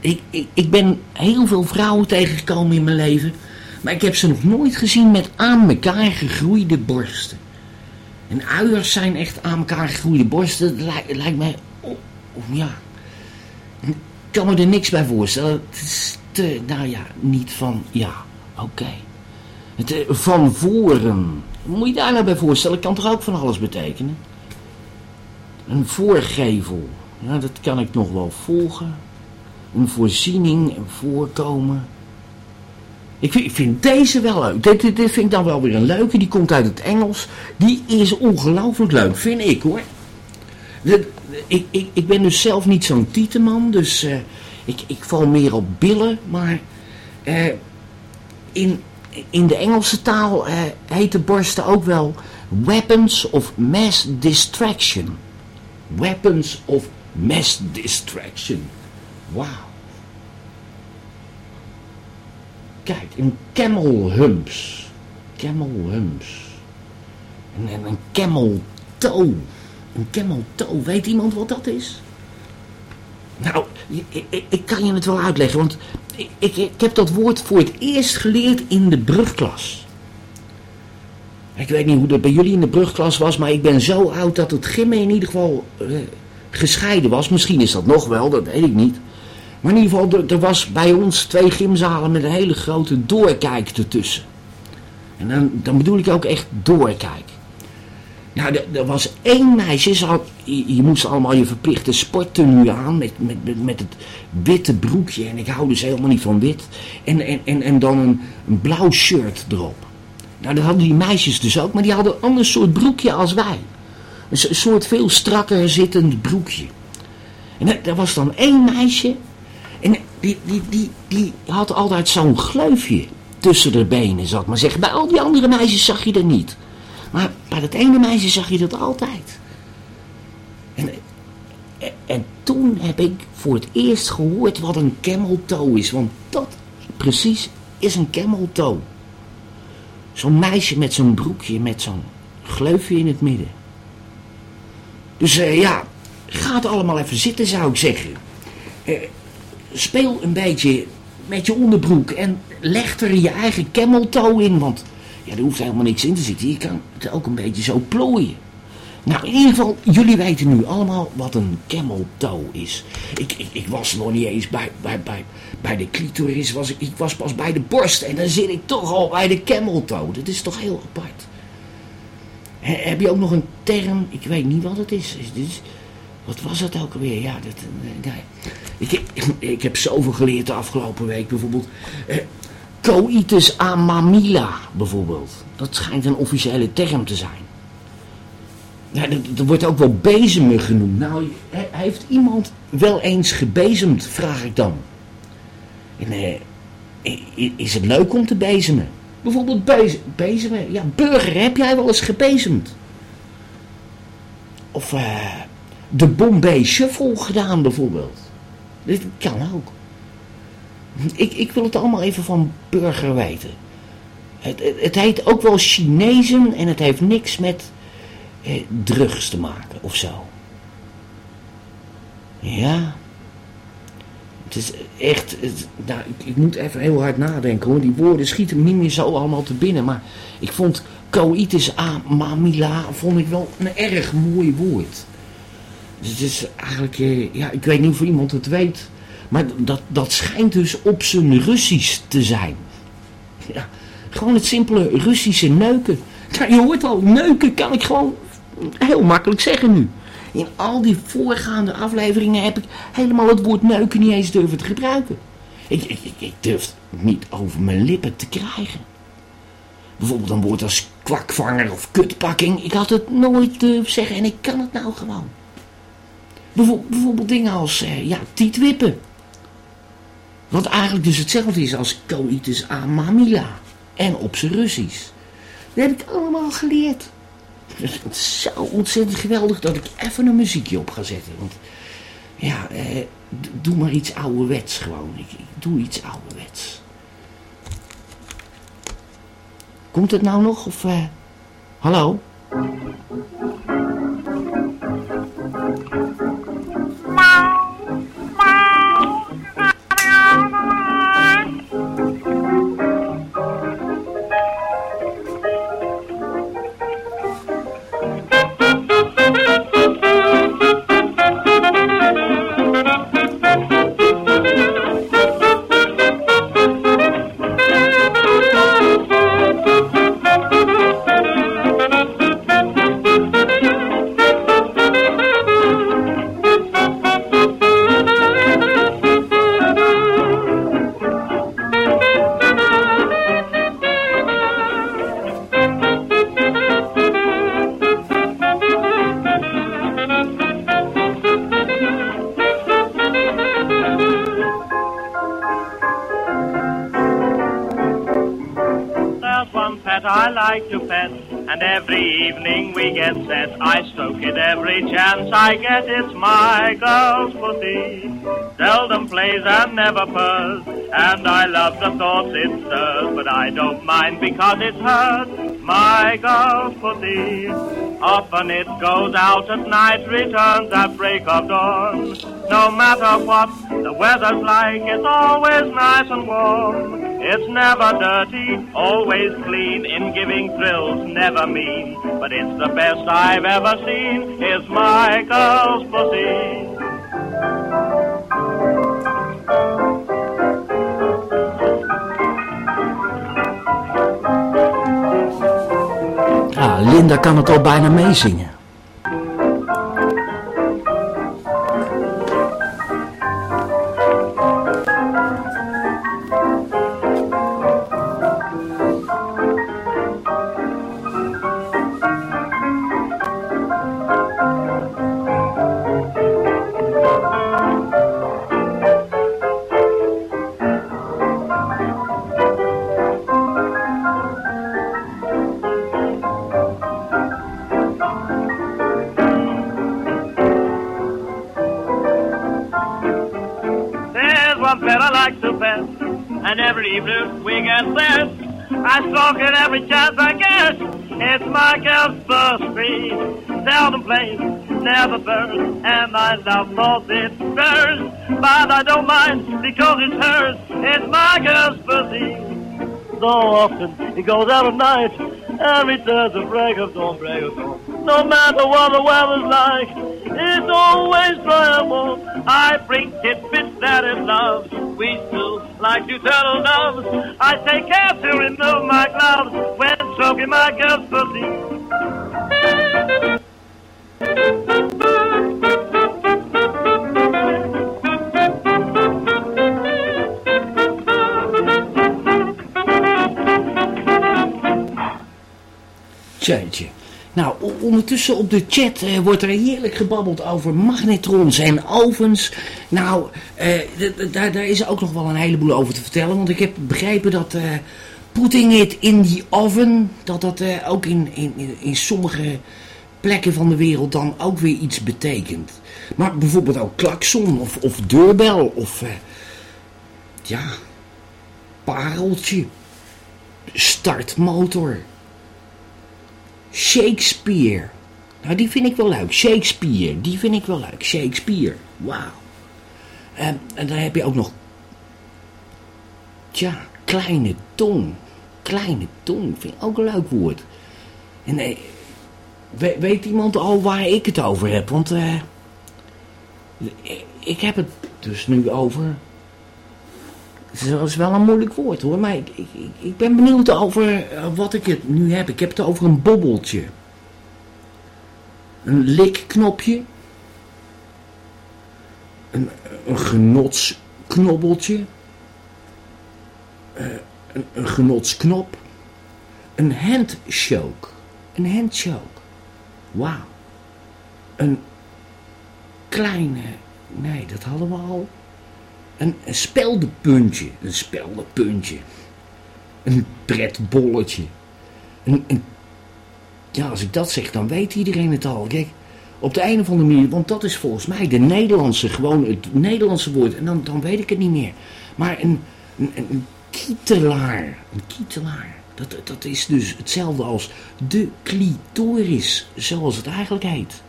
ik, ik, ik ben heel veel vrouwen tegengekomen in mijn leven, maar ik heb ze nog nooit gezien met aan elkaar gegroeide borsten. En uiers zijn echt aan elkaar gegroeide borsten, dat lijkt, lijkt mij, oh, oh, ja, ik kan me er niks bij voorstellen. Het is te, nou ja, niet van, ja, oké. Het, eh, Van voren. Moet je daar nou bij voorstellen? Kan toch ook van alles betekenen? Een voorgevel. Ja, dat kan ik nog wel volgen. Een voorziening, een voorkomen. Ik vind, ik vind deze wel leuk. Dit, dit, vind ik dan wel weer een leuke. Die komt uit het Engels. Die is ongelooflijk leuk, vind ik hoor. Ik, ik, ik ben dus zelf niet zo'n tieteman, dus eh, ik, ik val meer op billen. Maar eh, in, in de Engelse taal eh heten borsten ook wel weapons of mass distraction. Weapons of mass distraction. Wauw. Kijk, een camel humps. Camel humps. En, en een camel toe. Een camel toe. Weet iemand wat dat is? Nou, ik, ik, ik kan je het wel uitleggen, want ik, ik, heb dat woord voor het eerst geleerd in de brugklas. Ik weet niet hoe dat bij jullie in de brugklas was, maar ik ben zo oud dat het gimmen in ieder geval eh, gescheiden was. Misschien is dat nog wel, dat weet ik niet. Maar in ieder geval, er, er was bij ons twee gymzalen met een hele grote doorkijk ertussen. En dan, dan bedoel ik ook echt doorkijk. Nou, er, was één meisje, ze je, moest allemaal je verplichte sporttenue aan met, met, met, het witte broekje. En ik hou dus helemaal niet van wit. En, en, en, en dan een, blauw shirt erop. Nou, dat hadden die meisjes dus ook, maar die hadden een ander soort broekje als wij. Een so- soort veel strakker zittend broekje. En er, was dan één meisje, en die, die, die, die had altijd zo'n gleufje tussen de benen, ik maar zeggen. Bij al die andere meisjes zag je dat niet. Maar bij dat ene meisje zag je dat altijd. En, en, en toen heb ik voor het eerst gehoord wat een camel toe is. Want dat precies is een camel. Zo'n meisje met zo'n broekje met zo'n gleufje in het midden. Dus eh, ja, ga het allemaal even zitten zou ik zeggen. Eh, speel een beetje met je onderbroek en leg er je eigen camel toe in. Want ja, er hoeft helemaal niks in te zitten. Je kan het ook een beetje zo plooien. Nou, in ieder geval, jullie weten nu allemaal wat een camel toe is. Ik, ik, ik was nog niet eens bij, bij, bij, bij de clitoris, was ik, ik was pas bij de borst. En dan zit ik toch al bij de camel toe. Dat is toch heel apart. He- heb je ook nog een term, ik weet niet wat het is. Dit Wat was het ook alweer? Ja, dat, nee. ik, ik heb zoveel geleerd de afgelopen week. Bijvoorbeeld eh, coitus amamila, bijvoorbeeld. Dat schijnt een officiële term te zijn. Ja, dat, dat wordt ook wel bezemen genoemd. Nou, he- heeft iemand wel eens gebezemd, vraag ik dan. En, eh, is het leuk om te bezemen? Bijvoorbeeld bez- bezemen. Ja, burger, heb jij wel eens gebezemd? Of eh, de Bombay Shuffle gedaan bijvoorbeeld. Dit kan ook. Ik, ik wil het allemaal even van burger weten. Het, het, heet ook wel Chinezen en het heeft niks met eh, drugs te maken of zo. Ja. Het is echt. Nou, ik, ik moet even heel hard nadenken hoor. Die woorden schieten niet meer zo allemaal te binnen. Maar ik vond coitus amamila vond ik wel een erg mooi woord. Dus het is eigenlijk. eh, ja, ik weet niet of iemand het weet. Maar dat, dat schijnt dus op zijn Russisch te zijn. Ja, gewoon het simpele Russische neuken. Nou, je hoort al, neuken kan ik gewoon heel makkelijk zeggen nu. In al die voorgaande afleveringen heb ik helemaal het woord neuken niet eens durven te gebruiken. Ik, ik, ik, durf het niet over mijn lippen te krijgen. Bijvoorbeeld een woord als kwakvanger of kutpakking. Ik had het nooit durven zeggen en ik kan het nou gewoon. Bijvoorbeeld, bijvoorbeeld dingen als, eh, ja, tietwippen. Wat eigenlijk dus hetzelfde is als coitus amamila. En op zijn Russisch. Dat heb ik allemaal geleerd. Het is zo ontzettend geweldig dat ik even een muziekje op ga zetten. Want ja, eh, doe maar iets ouderwets gewoon. Ik, ik doe iets ouderwets. Komt het nou nog? Of, eh, hallo? My girl's pussy. Seldom plays and never purrs, and I love the thoughts it stirs, but I don't mind because it's hers. My girl's pussy. Often it goes out at night, returns at break of dawn. No matter what the weather's like, it's always nice and warm. It's never dirty, always clean, in giving thrills, never mean. But it's the best I've ever seen, is my girl's pussy. Ja, Linda kan het al bijna meezingen. Never burns, and I love thoughts it stirs. But I don't mind because it's hers. It's my girl's pussy. So often it goes out at night and returns at break of dawn, break of dawn. No matter what the weather's like, it's always dry. I bring tidbits that it loves. We still like to turtle doves. I take care to remove my gloves when stroking my girl's pussy. Tjeitje. Nou, ondertussen op de chat eh, wordt er heerlijk gebabbeld over magnetrons en ovens. Nou, eh, daar, daar is ook nog wel een heleboel over te vertellen. Want ik heb begrepen dat eh, putting it in the oven, dat dat eh, ook in, in, in sommige plekken van de wereld dan ook weer iets betekent. Maar bijvoorbeeld ook klakson of, of deurbel of, eh, ja, pareltje, startmotor. Shakespeare. Nou, die vind ik wel leuk. Shakespeare, die vind ik wel leuk. Shakespeare, wauw. En, en dan heb je ook nog... Tja, kleine tong. Kleine tong, vind ik ook een leuk woord. En eh, we- weet iemand al waar ik het over heb? Want eh, ik heb het dus nu over... Dat is wel een moeilijk woord hoor, maar ik, ik, ik- ben benieuwd over eh, wat ik het nu heb. Ik heb het over een bobbeltje. Een likknopje. Een, een genotsknobbeltje. Eh, een, een genotsknop. Een handchoke. Een handchoke. Wauw. Een kleine... Nee, dat hadden we al. Een, een speldenpuntje. Een speldenpuntje. Een pretbolletje. Een, een, ja, als ik dat zeg, dan weet iedereen het al. Kijk, op de een of andere manier, want dat is volgens mij de Nederlandse, gewoon het Nederlandse woord. En dan, dan weet ik het niet meer. Maar een, een, kietelaar. Een kietelaar. Dat, dat is dus hetzelfde als de clitoris, zoals het eigenlijk heet.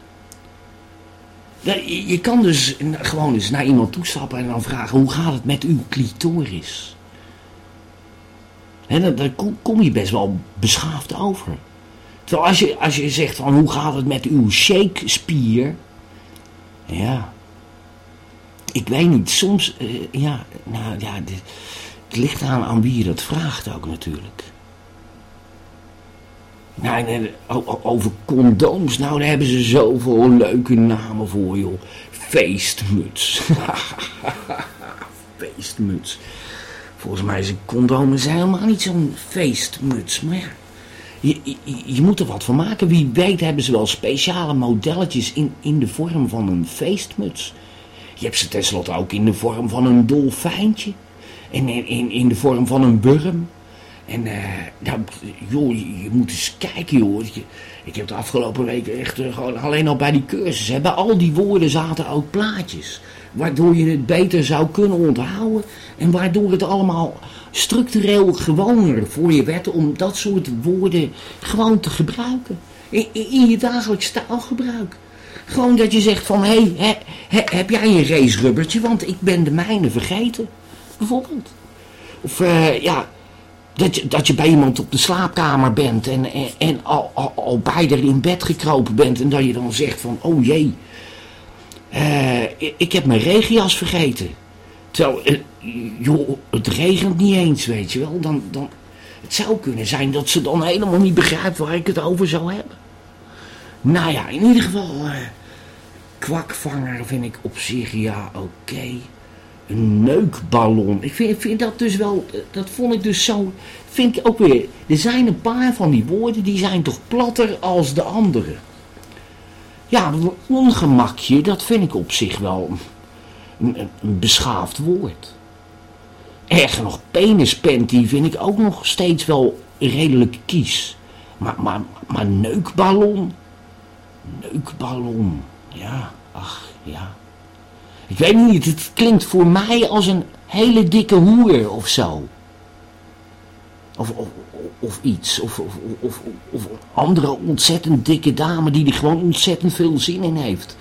Je, kan dus gewoon eens naar iemand toestappen en dan vragen: hoe gaat het met uw clitoris? En dan kom- je best wel beschaafd over. Terwijl als je, als je zegt van hoe gaat het met uw Shakespeare? Ja. Ik weet niet, soms, eh, ja, nou ja, het ligt aan aan wie je dat vraagt ook natuurlijk. Nou, en, eh, o- o- over condooms, nou daar hebben ze zoveel leuke namen voor joh. Feestmuts. Feestmuts. Volgens mij is een helemaal niet zo'n feestmuts, maar ja. Je, je, je moet er wat van maken. Wie weet hebben ze wel speciale modelletjes in, in de vorm van een feestmuts. Je hebt ze tenslotte ook in de vorm van een dolfijntje. En in, in, in de vorm van een burm. En nou, joh, je, moet eens kijken, joh. Ik heb de afgelopen weken echt eh, gewoon alleen al bij die cursus. Hè, bij al die woorden zaten ook plaatjes. Waardoor je het beter zou kunnen onthouden. En waardoor het allemaal structureel gewoner voor je werd om dat soort woorden gewoon te gebruiken. In je dagelijks taalgebruik. Gewoon dat je zegt van, hé, hey, heb jij een racerubbertje? Want ik ben de mijne vergeten. Bijvoorbeeld. Of eh, ja, dat je, dat je bij iemand op de slaapkamer bent en, en, al, al, al beide in bed gekropen bent. En dat je dan zegt van, oh jee, eh, ik, heb mijn regenjas vergeten. Terwijl, eh, joh, het regent niet eens, weet je wel. Dan, dan, het zou kunnen zijn dat ze dan helemaal niet begrijpt waar ik het over zou hebben. Nou ja, in ieder geval, eh, kwakvanger vind ik op ja oké. Een neukballon. Ik vind, vind dat dus wel, dat vond ik dus zo, vind ik ook weer. Er zijn een paar van die woorden die zijn toch platter als de andere. Ja, ongemakje, dat vind ik op zich wel een beschaafd woord. Erger nog, penispanty vind ik ook nog steeds wel redelijk kies. Maar, maar, maar neukballon? Neukballon, ja, ach, ja. Ik weet niet, het klinkt voor mij als een hele dikke hoer of zo. Of, of, of iets. Of, of, of, of andere ontzettend dikke dame die er gewoon ontzettend veel zin in heeft.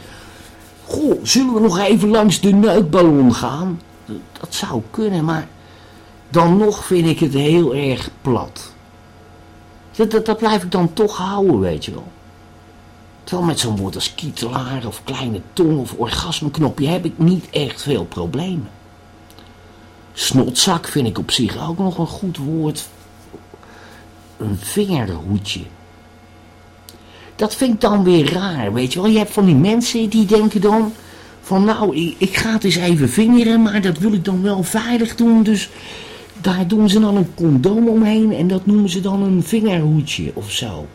Goh, zullen we nog even langs de neukballon gaan? Dat zou kunnen, maar dan nog vind ik het heel erg plat. Dat, dat, dat blijf ik dan toch houden, weet je wel. Terwijl met zo'n woord als kietelaar of kleine tong of orgasmeknopje heb ik niet echt veel problemen. Snotzak vind ik op zich ook nog een goed woord. Een vingerhoedje. Dat vind ik dan weer raar, weet je wel. Je hebt van die mensen die denken dan van nou, ik, ik ga het eens even vingeren, maar dat wil ik dan wel veilig doen. Dus daar doen ze dan een condoom omheen en dat noemen ze dan een vingerhoedje of zo.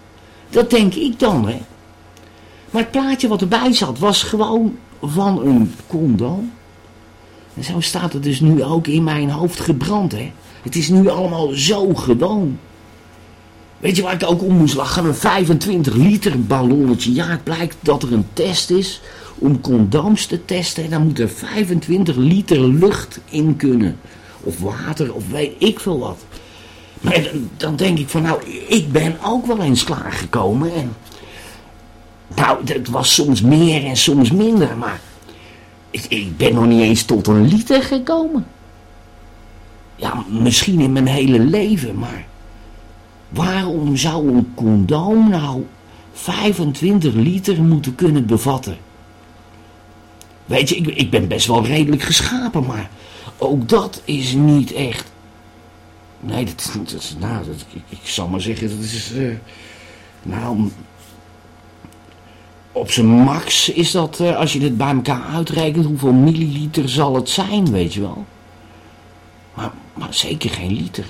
Dat denk ik dan, hè. Maar het plaatje wat erbij zat was gewoon van een condoom. En zo staat het dus nu ook in mijn hoofd gebrand, hè. Het is nu allemaal zo gewoon. Weet je waar ik ook om moest lachen? Een 25 liter ballonnetje. Ja, het blijkt dat er een test is om condooms te testen. En dan moet er 25 liter lucht in kunnen. Of water, of weet ik veel wat. Maar dan, denk ik van, nou, ik ben ook wel eens klaargekomen. En, nou, het was soms meer en soms minder, maar ik, ik ben nog niet eens tot een liter gekomen. Ja, misschien in mijn hele leven, maar waarom zou een condoom nou 25 liter moeten kunnen bevatten? Weet je, ik, ik ben best wel redelijk geschapen, maar ook dat is niet echt. Nee, dat, is, nou, dat, ik, ik zal maar zeggen, dat is, eh, nou, op zijn max is dat, eh, als je het bij elkaar uitrekent, hoeveel milliliter zal het zijn, weet je wel. Maar, maar zeker geen liter.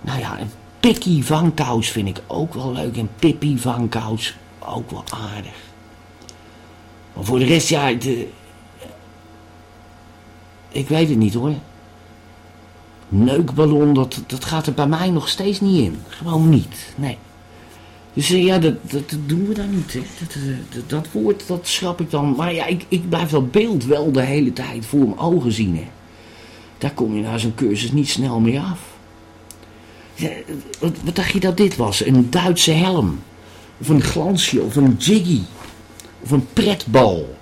Nou ja, en Pikkie van Kous vind ik ook wel leuk en Pippi van Kous ook wel aardig. Maar voor de rest, ja, de, ik weet het niet hoor. Neukballon, dat, dat gaat er bij mij nog steeds niet in. Gewoon niet, nee. Dus eh, ja, dat, dat, doen we dan niet. Hè. Dat, eh, dat, dat woord, dat schrap ik dan. Maar ja, ik, ik blijf dat beeld wel de hele tijd voor mijn ogen zien. Hè. Daar kom je na zo'n cursus niet snel mee af. Ja, wat, wat dacht je dat dit was? Een Duitse helm? Of een glansje? Of een jiggy? Of een pretbal?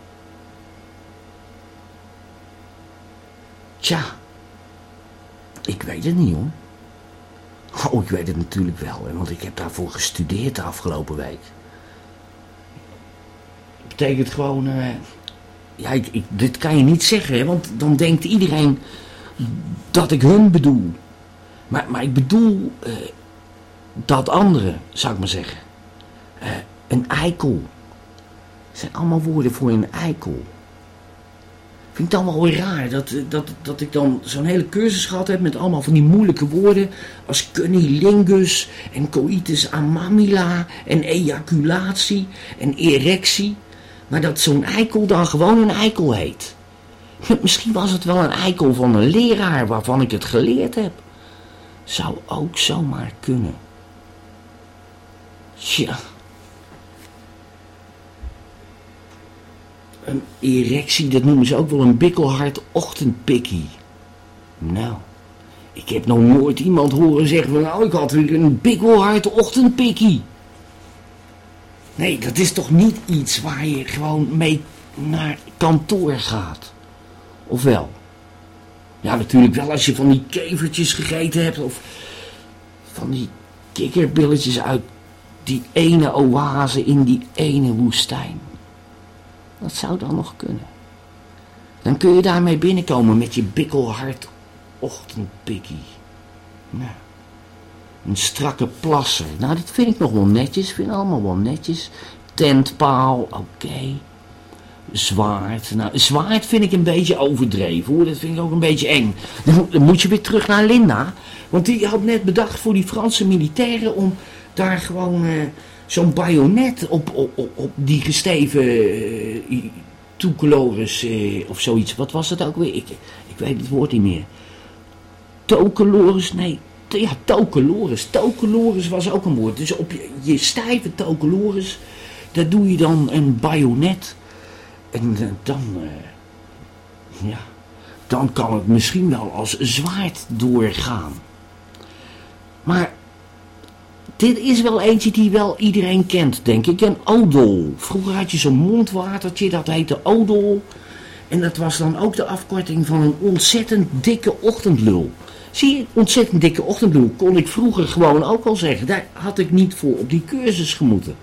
Tja, ik weet het niet hoor. Oh, ik weet het natuurlijk wel, want ik heb daarvoor gestudeerd de afgelopen week. Dat betekent gewoon, eh, ja, ik, ik- dit kan je niet zeggen, want dan denkt iedereen dat ik hun bedoel. Maar, maar ik bedoel eh, dat andere, zou ik maar zeggen. Eh, een eikel. Het zijn allemaal woorden voor een eikel. Vind ik dan wel weer raar dat, eh, dat, dat ik dan zo'n hele cursus gehad heb met allemaal van die moeilijke woorden als cunnilingus en coitus amamila en ejaculatie en erectie. Maar dat zo'n eikel dan gewoon een eikel heet. Misschien was het wel een eikel van een leraar waarvan ik het geleerd heb. Zou ook zomaar kunnen. Tja. Een erectie, dat noemen ze ook wel een bikkelhard ochtendpikkie. Nou, ik heb nog nooit iemand horen zeggen van nou, ik had weer een bikkelhard ochtendpikkie. Nee, dat is toch niet iets waar je gewoon mee naar kantoor gaat? Of wel? Ja, natuurlijk wel als je van die kevertjes gegeten hebt of van die kikkerbilletjes uit die ene oase in die ene woestijn. Dat zou dan nog kunnen. Dan kun je daarmee binnenkomen met je bikkelhard ochtendpikkie. Nou, een strakke plasser. Nou, dat vind ik nog wel netjes. Vind allemaal wel netjes. Tentpaal, oké. Zwaard. Nou, zwaard vind ik een beetje overdreven hoor. Dat vind ik ook een beetje eng. Dan moet je weer terug naar Linda. Want die had net bedacht voor die Franse militairen om daar gewoon eh, zo'n bajonet op, op, op, die gesteven uh, toecolores eh, of zoiets. Wat was het ook weer? Ik, ik weet het woord niet meer. Tocolores, nee. Ja, tocolores. Tocolores was ook een woord. Dus op je, je stijve tocolores, daar doe je dan een bajonet. En eh, dan, eh, ja, dan kan het misschien wel als zwaard doorgaan. Maar dit is wel eentje die wel iedereen kent, denk ik. Een odol. Vroeger had je zo'n mondwatertje, dat heette odol. En dat was dan ook de afkorting van een ontzettend dikke ochtendlul. Zie je, ontzettend dikke ochtendlul kon ik vroeger gewoon ook al zeggen. Daar had ik niet voor op die cursus gemoeten.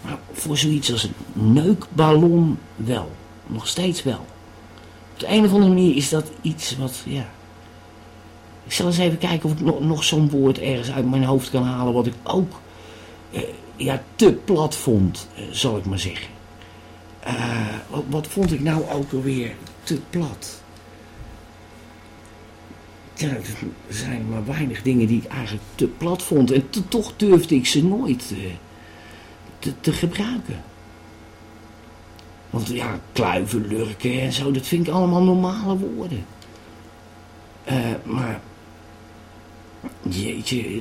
Maar voor zoiets als een neukballon wel. Nog steeds wel. Op de een of andere manier is dat iets wat, ja... Ik zal eens even kijken of ik nog, nog zo'n woord ergens uit mijn hoofd kan halen... wat ik ook eh, ja, te plat vond, eh, zal ik maar zeggen. Eh, wat, wat vond ik nou ook alweer te plat? er zijn maar weinig dingen die ik eigenlijk te plat vond. En toch durfde ik ze nooit te, te gebruiken. Want ja, kluiven, lurken en zo, dat vind ik allemaal normale woorden. Maar, jeetje,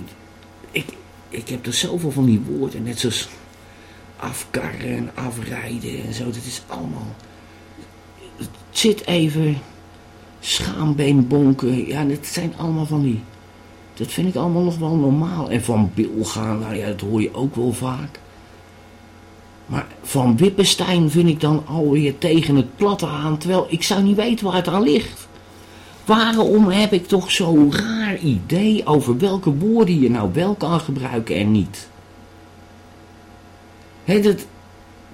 ik, ik heb er zoveel van die woorden, net zoals afkarren en afrijden en zo. Dat is allemaal, zit even, schaambeen bonken, ja, dat zijn allemaal van die, dat vind ik allemaal nog wel normaal. En van bil gaan, nou ja, dat hoor je ook wel vaak. Maar van Wippenstein vind ik dan alweer tegen het platte aan, terwijl ik zou niet weten waar het aan ligt. Waarom heb ik toch zo'n raar idee over welke woorden je nou wel kan gebruiken en niet? Hè, dat,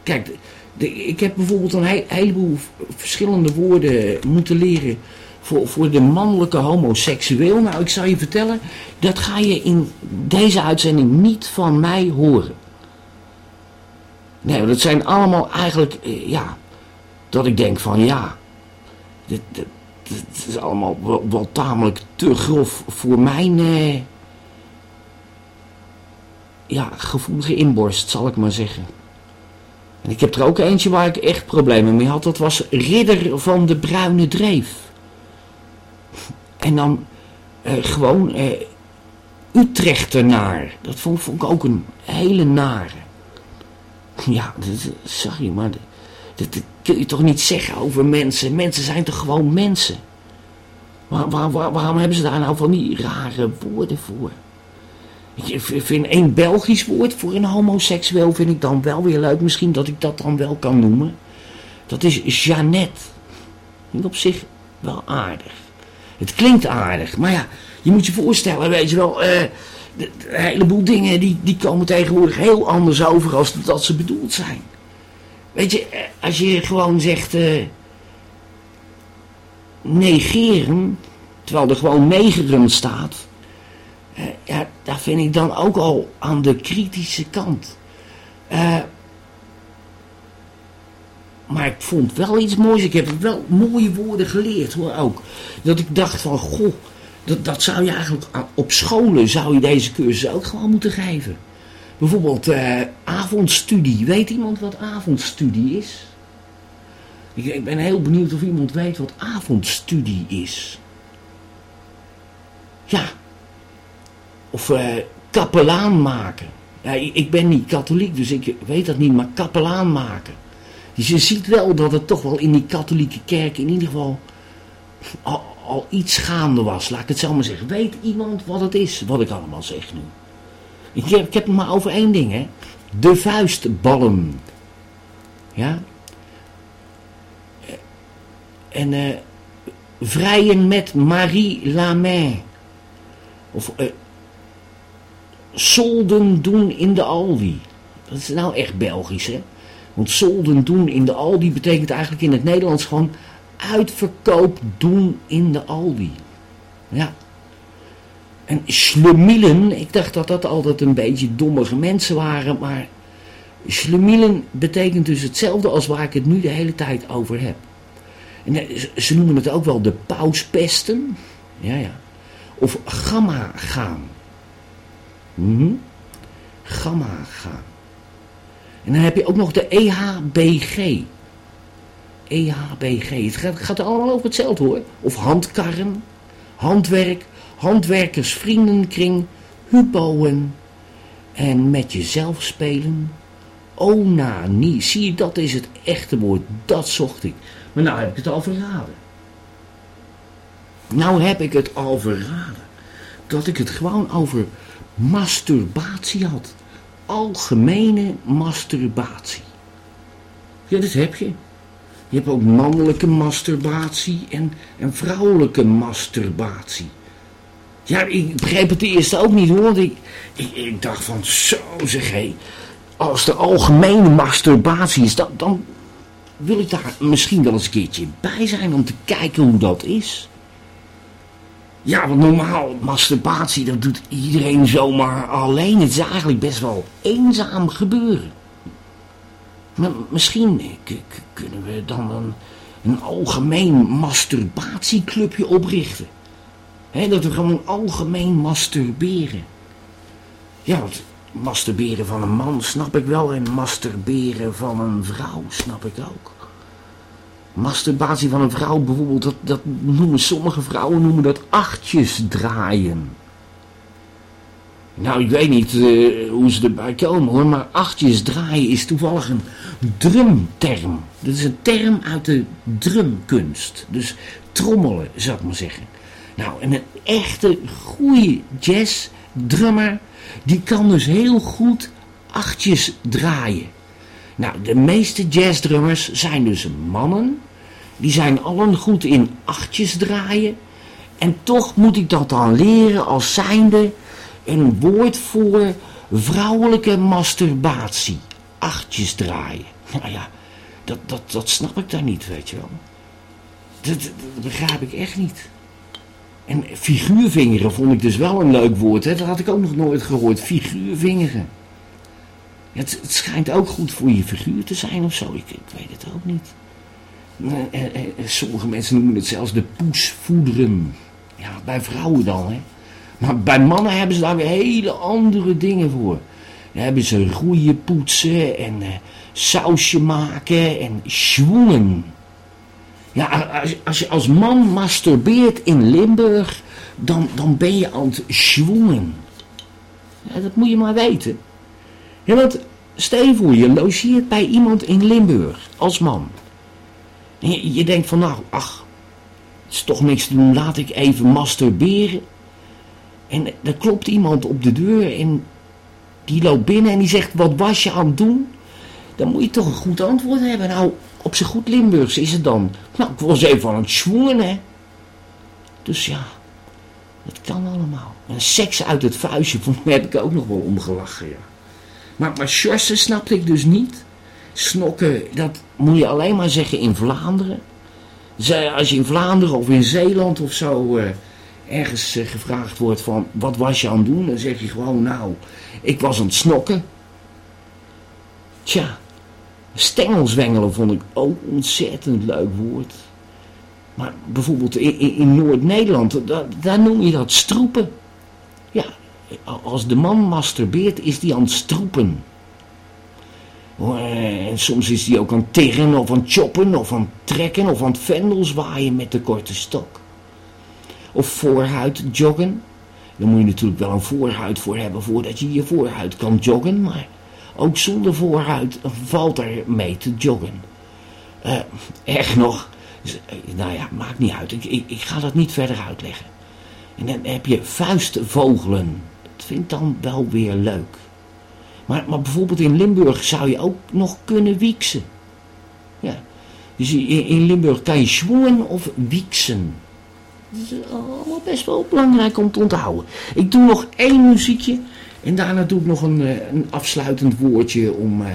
kijk, ik heb bijvoorbeeld een he- heleboel verschillende woorden moeten leren voor, voor de mannelijke homoseksueel. Nou, ik zou je vertellen, dat ga je in deze uitzending niet van mij horen. Nee, dat zijn allemaal eigenlijk, eh, ja, dat ik denk van ja, dit is allemaal wel, wel tamelijk te grof voor mijn, eh, ja, gevoelige inborst, zal ik maar zeggen. En ik heb er ook eentje waar ik echt problemen mee had, dat was Ridder van de Bruine Dreef. En dan eh, gewoon eh, Utrechtenaar, dat vond, vond ik ook een hele nare. Ja, sorry, maar dat, kun je toch niet zeggen over mensen? Mensen zijn toch gewoon mensen? Waar, waar, waar- waarom hebben ze daar nou van die rare woorden voor? Ik vind één Belgisch woord voor een homoseksueel vind ik dan wel weer leuk. Misschien dat ik dat dan wel kan noemen. Dat is Jeannette. Ik op zich wel aardig. Het klinkt aardig, maar ja, je moet je voorstellen, weet je wel, eh, de- de- een heleboel dingen die, die komen tegenwoordig heel anders over als dat ze bedoeld zijn. Weet je, als je gewoon zegt eh, negeren, terwijl er gewoon negeren staat, eh, ja, daar vind ik dan ook al aan de kritische kant. Eh, maar ik vond wel iets moois. Ik heb wel mooie woorden geleerd hoor ook. Dat ik dacht van, goh, dat, dat zou je eigenlijk op scholen zou je deze cursus ook gewoon moeten geven. Bijvoorbeeld eh, avondstudie. Weet iemand wat avondstudie is? Ik, ben heel benieuwd of iemand weet wat avondstudie is. Ja. Of eh, kapelaan maken. Ja, ik, ik ben niet katholiek, dus ik weet dat niet, maar kapelaan maken. Dus je ziet wel dat het toch wel in die katholieke kerk in ieder geval al, al iets gaande was. Laat ik het zo maar zeggen. Weet iemand wat het is, wat ik allemaal zeg nu? Ik heb, ik heb het maar over één ding, hè. De vuistballen. Ja. En eh vrijen met Marie Lamain. Of eh solden doen in de Aldi. Dat is nou echt Belgisch, hè? Want solden doen in de Aldi betekent eigenlijk in het Nederlands gewoon uitverkoop doen in de Aldi. Ja. En schlemielen, ik dacht dat dat altijd een beetje dommige mensen waren, maar schlemielen betekent dus hetzelfde als waar ik het nu de hele tijd over heb. En eh, ze- noemen het ook wel de pauspesten. Ja, ja. Of gamma gaan. Mhm. Gamma gaan. En dan heb je ook nog de EHBG. EHBG. Het gaat, gaat allemaal over hetzelfde hoor. Of handkarren, handwerk, handwerkersvriendenkring, hupoen en met jezelf spelen. Onanie. Zie je, dat is het echte woord. Dat zocht ik. Maar nou heb ik het al verraden. Nou heb ik het al verraden. Dat ik het gewoon over masturbatie had. Algemene masturbatie. Ja, dat heb je. Je hebt ook mannelijke masturbatie en, en vrouwelijke masturbatie. Ja, ik begreep het eerst ook niet hoor. Ik, ik, dacht van zo zeg hé. Als de algemene masturbatie is, dan, dan wil ik daar misschien wel eens een keertje bij zijn om te kijken hoe dat is. Ja, want normaal masturbatie, dat doet iedereen zomaar alleen. Het is eigenlijk best wel eenzaam gebeuren. Maar misschien k- kunnen we dan een, een algemeen masturbatieclubje oprichten. Dat we gewoon algemeen masturberen. Ja, want masturberen van een man snap ik wel en masturberen van een vrouw snap ik ook. Masturbatie van een vrouw bijvoorbeeld, dat, dat noemen sommige vrouwen noemen dat achtjes draaien. Nou, ik weet niet eh, hoe ze erbij komen hoor, maar achtjes draaien is toevallig een drumterm. Dat is een term uit de drumkunst. Dus trommelen, zou ik maar zeggen. Nou, en een echte goede jazzdrummer, die kan dus heel goed achtjes draaien. Nou, de meeste jazzdrummers zijn dus mannen. Die zijn allen goed in achtjes draaien. En toch moet ik dat dan leren als zijnde een woord voor vrouwelijke masturbatie. Achtjes draaien. Nou ja, dat, dat, dat snap ik daar niet, weet je wel. Dat, dat, dat begrijp ik echt niet. En figuurvingeren vond ik dus wel een leuk woord. Hè? Dat had ik ook nog nooit gehoord. Figuurvingeren. Het, schijnt ook goed voor je figuur te zijn of zo. Ik, ik weet het ook niet. Eh, eh, eh, sommige mensen noemen het zelfs de poesvoederen. Ja, bij vrouwen dan, hè. Maar bij mannen hebben ze daar weer hele andere dingen voor. Dan hebben ze roeien poetsen en sausje maken en schwoenen. Ja, als, als je als man masturbeert in Limburg, dan, dan ben je aan het schwoenen. Ja, dat moet je maar weten. Ja, want stel je logeert bij iemand in Limburg als man. En je, je denkt van, nou, ach, het is toch niks te doen, laat ik even masturberen. En er klopt iemand op de deur en die loopt binnen en die zegt, wat was je aan het doen? Dan moet je toch een goed antwoord hebben. Nou, op zijn goed Limburgs is het dan. Nou, ik was even aan het schwoenen, hè. Dus ja, dat kan allemaal. Seks uit het vuistje, vond heb ik ook nog wel omgelachen, ja. Maar, maar sjorsen snapte ik dus niet. Snokken, dat moet je alleen maar zeggen in Vlaanderen. Als je in Vlaanderen of in Zeeland of zo eh, ergens eh, gevraagd wordt van wat was je aan het doen, dan zeg je gewoon nou, ik was aan het snokken. Tja, stengelswengelen vond ik ook ontzettend leuk woord. Maar bijvoorbeeld in, in, Noord-Nederland, daar, daar noem je dat stroepen. Ja, als de man masturbeert, is die aan het stroepen. En soms is die ook aan het tiggen, of aan het choppen, of aan het trekken, of aan het vendel zwaaien met de korte stok. Of voorhuid joggen. Daar moet je natuurlijk wel een voorhuid voor hebben voordat je je voorhuid kan joggen. Maar ook zonder voorhuid valt er mee te joggen. Eh erg nog, eh, nou ja, maakt niet uit. Ik, ik, ga dat niet verder uitleggen. En dan heb je vuistvogelen. Dat vind ik dan wel weer leuk. Maar, maar bijvoorbeeld in Limburg zou je ook nog kunnen wieksen. Ja. Dus in, in Limburg kan je schwoen of wieksen. Dat is allemaal best wel belangrijk om te onthouden. Ik doe nog één muziekje. En daarna doe ik nog een, eh, een afsluitend woordje om eh,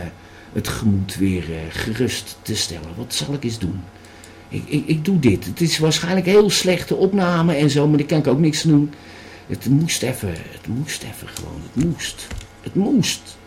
het gemoed weer eh, gerust te stellen. Wat zal ik eens doen? Ik, ik, ik doe dit. Het is waarschijnlijk heel slechte opname en zo, maar daar kan ik ook niks doen. Het moest even, het moest even gewoon. Het moest. Het moest.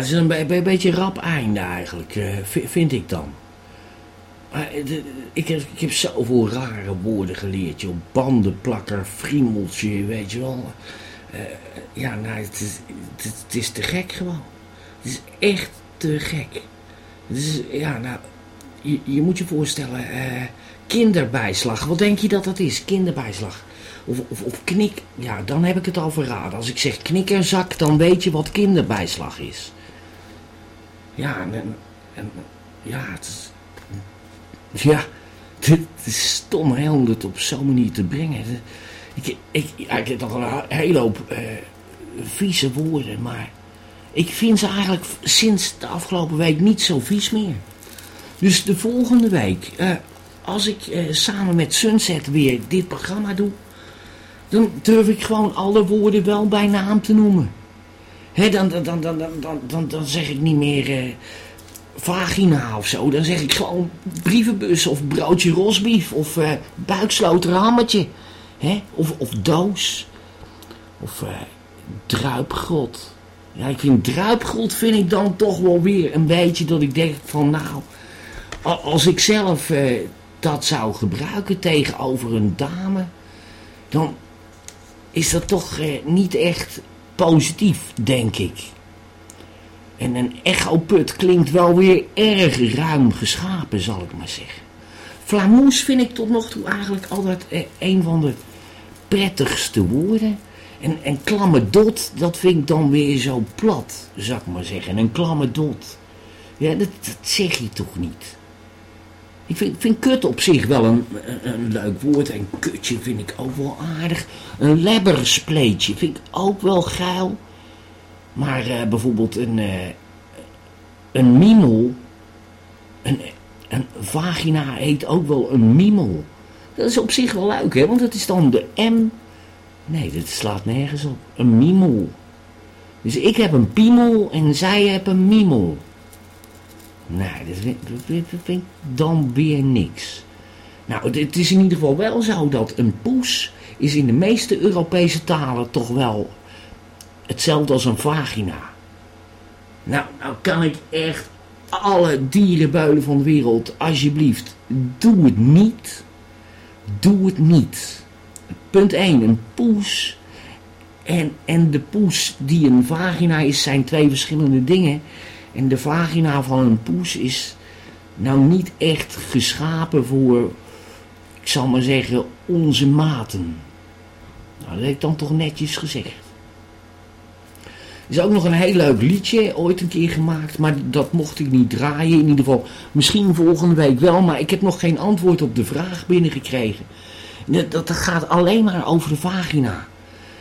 Het is een, be- be- beetje rap einde eigenlijk, eh, vi- vind ik dan. Maar, eh, ik, heb, ik heb zoveel rare woorden geleerd, joh. Bandenplakker, friemeltje, weet je wel. Eh, ja, nou, het is, het, is- te gek gewoon. Het is echt te gek. Is, ja, nou, je, je moet je voorstellen, kinderbijslag. Wat denk je dat dat is, kinderbijslag? Of, of, of knik, ja, dan heb ik het al verraden. Als ik zeg knikkerzak, dan weet je wat kinderbijslag is. Ja, en, en- ja, het is, ja, het is stom hè, om het op zo'n manier te brengen. Ik, ik, heb nog een hele hoop eh, vieze woorden, maar ik vind ze eigenlijk sinds de afgelopen week niet zo vies meer. Dus de volgende week, eh, als ik eh, samen met Sunset weer dit programma doe, dan durf ik gewoon alle woorden wel bij naam te noemen. Dan, dan, dan, dan, dan, dan, dan zeg ik niet meer eh, vagina of zo. Dan zeg ik gewoon brievenbus of broodje rosbief of eh, buiksloterhammetje. Of, of doos. Of eh, druipgrot. Ja, ik vind druipgrot vind ik dan toch wel weer een beetje dat ik denk van nou... Als ik zelf eh, dat zou gebruiken tegenover een dame... Dan is dat toch eh, niet echt positief, denk ik. En een echoput klinkt wel weer erg ruim geschapen, zal ik maar zeggen. Flamoes vind ik tot nog toe eigenlijk altijd eh, een van de prettigste woorden. En, en klamme dot, dat vind ik dan weer zo plat, zal ik maar zeggen. Een klamme dot, ja, dat zeg je toch niet. Ik vind, kut op zich wel een, een, een leuk woord. En kutje vind ik ook wel aardig. Een lebberspleetje vind ik ook wel geil. Maar eh, bijvoorbeeld een, eh, een mimel, een, een vagina heet ook wel een mimel. Dat is op zich wel leuk, hè? Want het is dan de M. Nee, dat slaat nergens op. Een mimel. Dus ik heb een piemel en zij hebben een mimel. Nee, dat vind, ik dan weer niks. Nou, het, het is in ieder geval wel zo dat een poes is in de meeste Europese talen toch wel hetzelfde als een vagina. Nou, nou kan ik echt alle dierenbuilen van de wereld, alsjeblieft, doe het niet. Doe het niet. Punt 1, een poes en, en de poes die een vagina is, zijn twee verschillende dingen. En de vagina van een poes is nou niet echt geschapen voor, ik zal maar zeggen, onze maten. Nou, dat ik dan toch netjes gezegd. Er is ook nog een heel leuk liedje, ooit een keer gemaakt, maar dat mocht ik niet draaien. In ieder geval, misschien volgende week wel, maar ik heb nog geen antwoord op de vraag binnengekregen. Dat, dat gaat alleen maar over de vagina.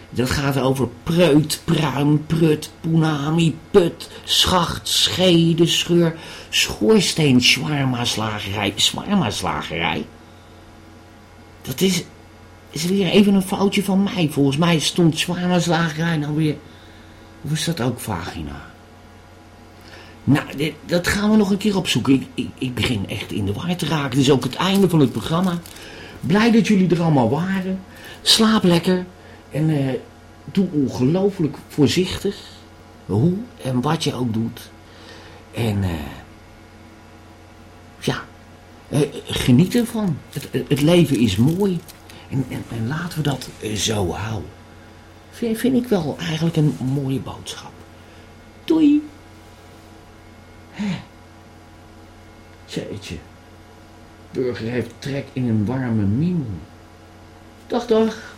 Dat gaat over preut, pruim, prut, punami, put, schacht, schede, scheur, schoorsteen, zwarma-slagerij. Zwarma-slagerij? Dat is, is weer even een foutje van mij. Volgens mij stond zwarma-slagerij nou weer... Of is dat ook vagina? Nou, dit, dat gaan we nog een keer opzoeken. Ik, ik, ik begin echt in de war te raken. Het is ook het einde van het programma. Blij dat jullie er allemaal waren. Slaap lekker. En eh, doe ongelooflijk voorzichtig. Hoe en wat je ook doet. En eh, ja, eh, geniet ervan. Het, het leven is mooi. En, en, en laten we dat zo houden. Vind, vind ik wel eigenlijk een mooie boodschap. Doei. Hè. Jeetje. Burger heeft trek in een warme mimo. Dag, dag.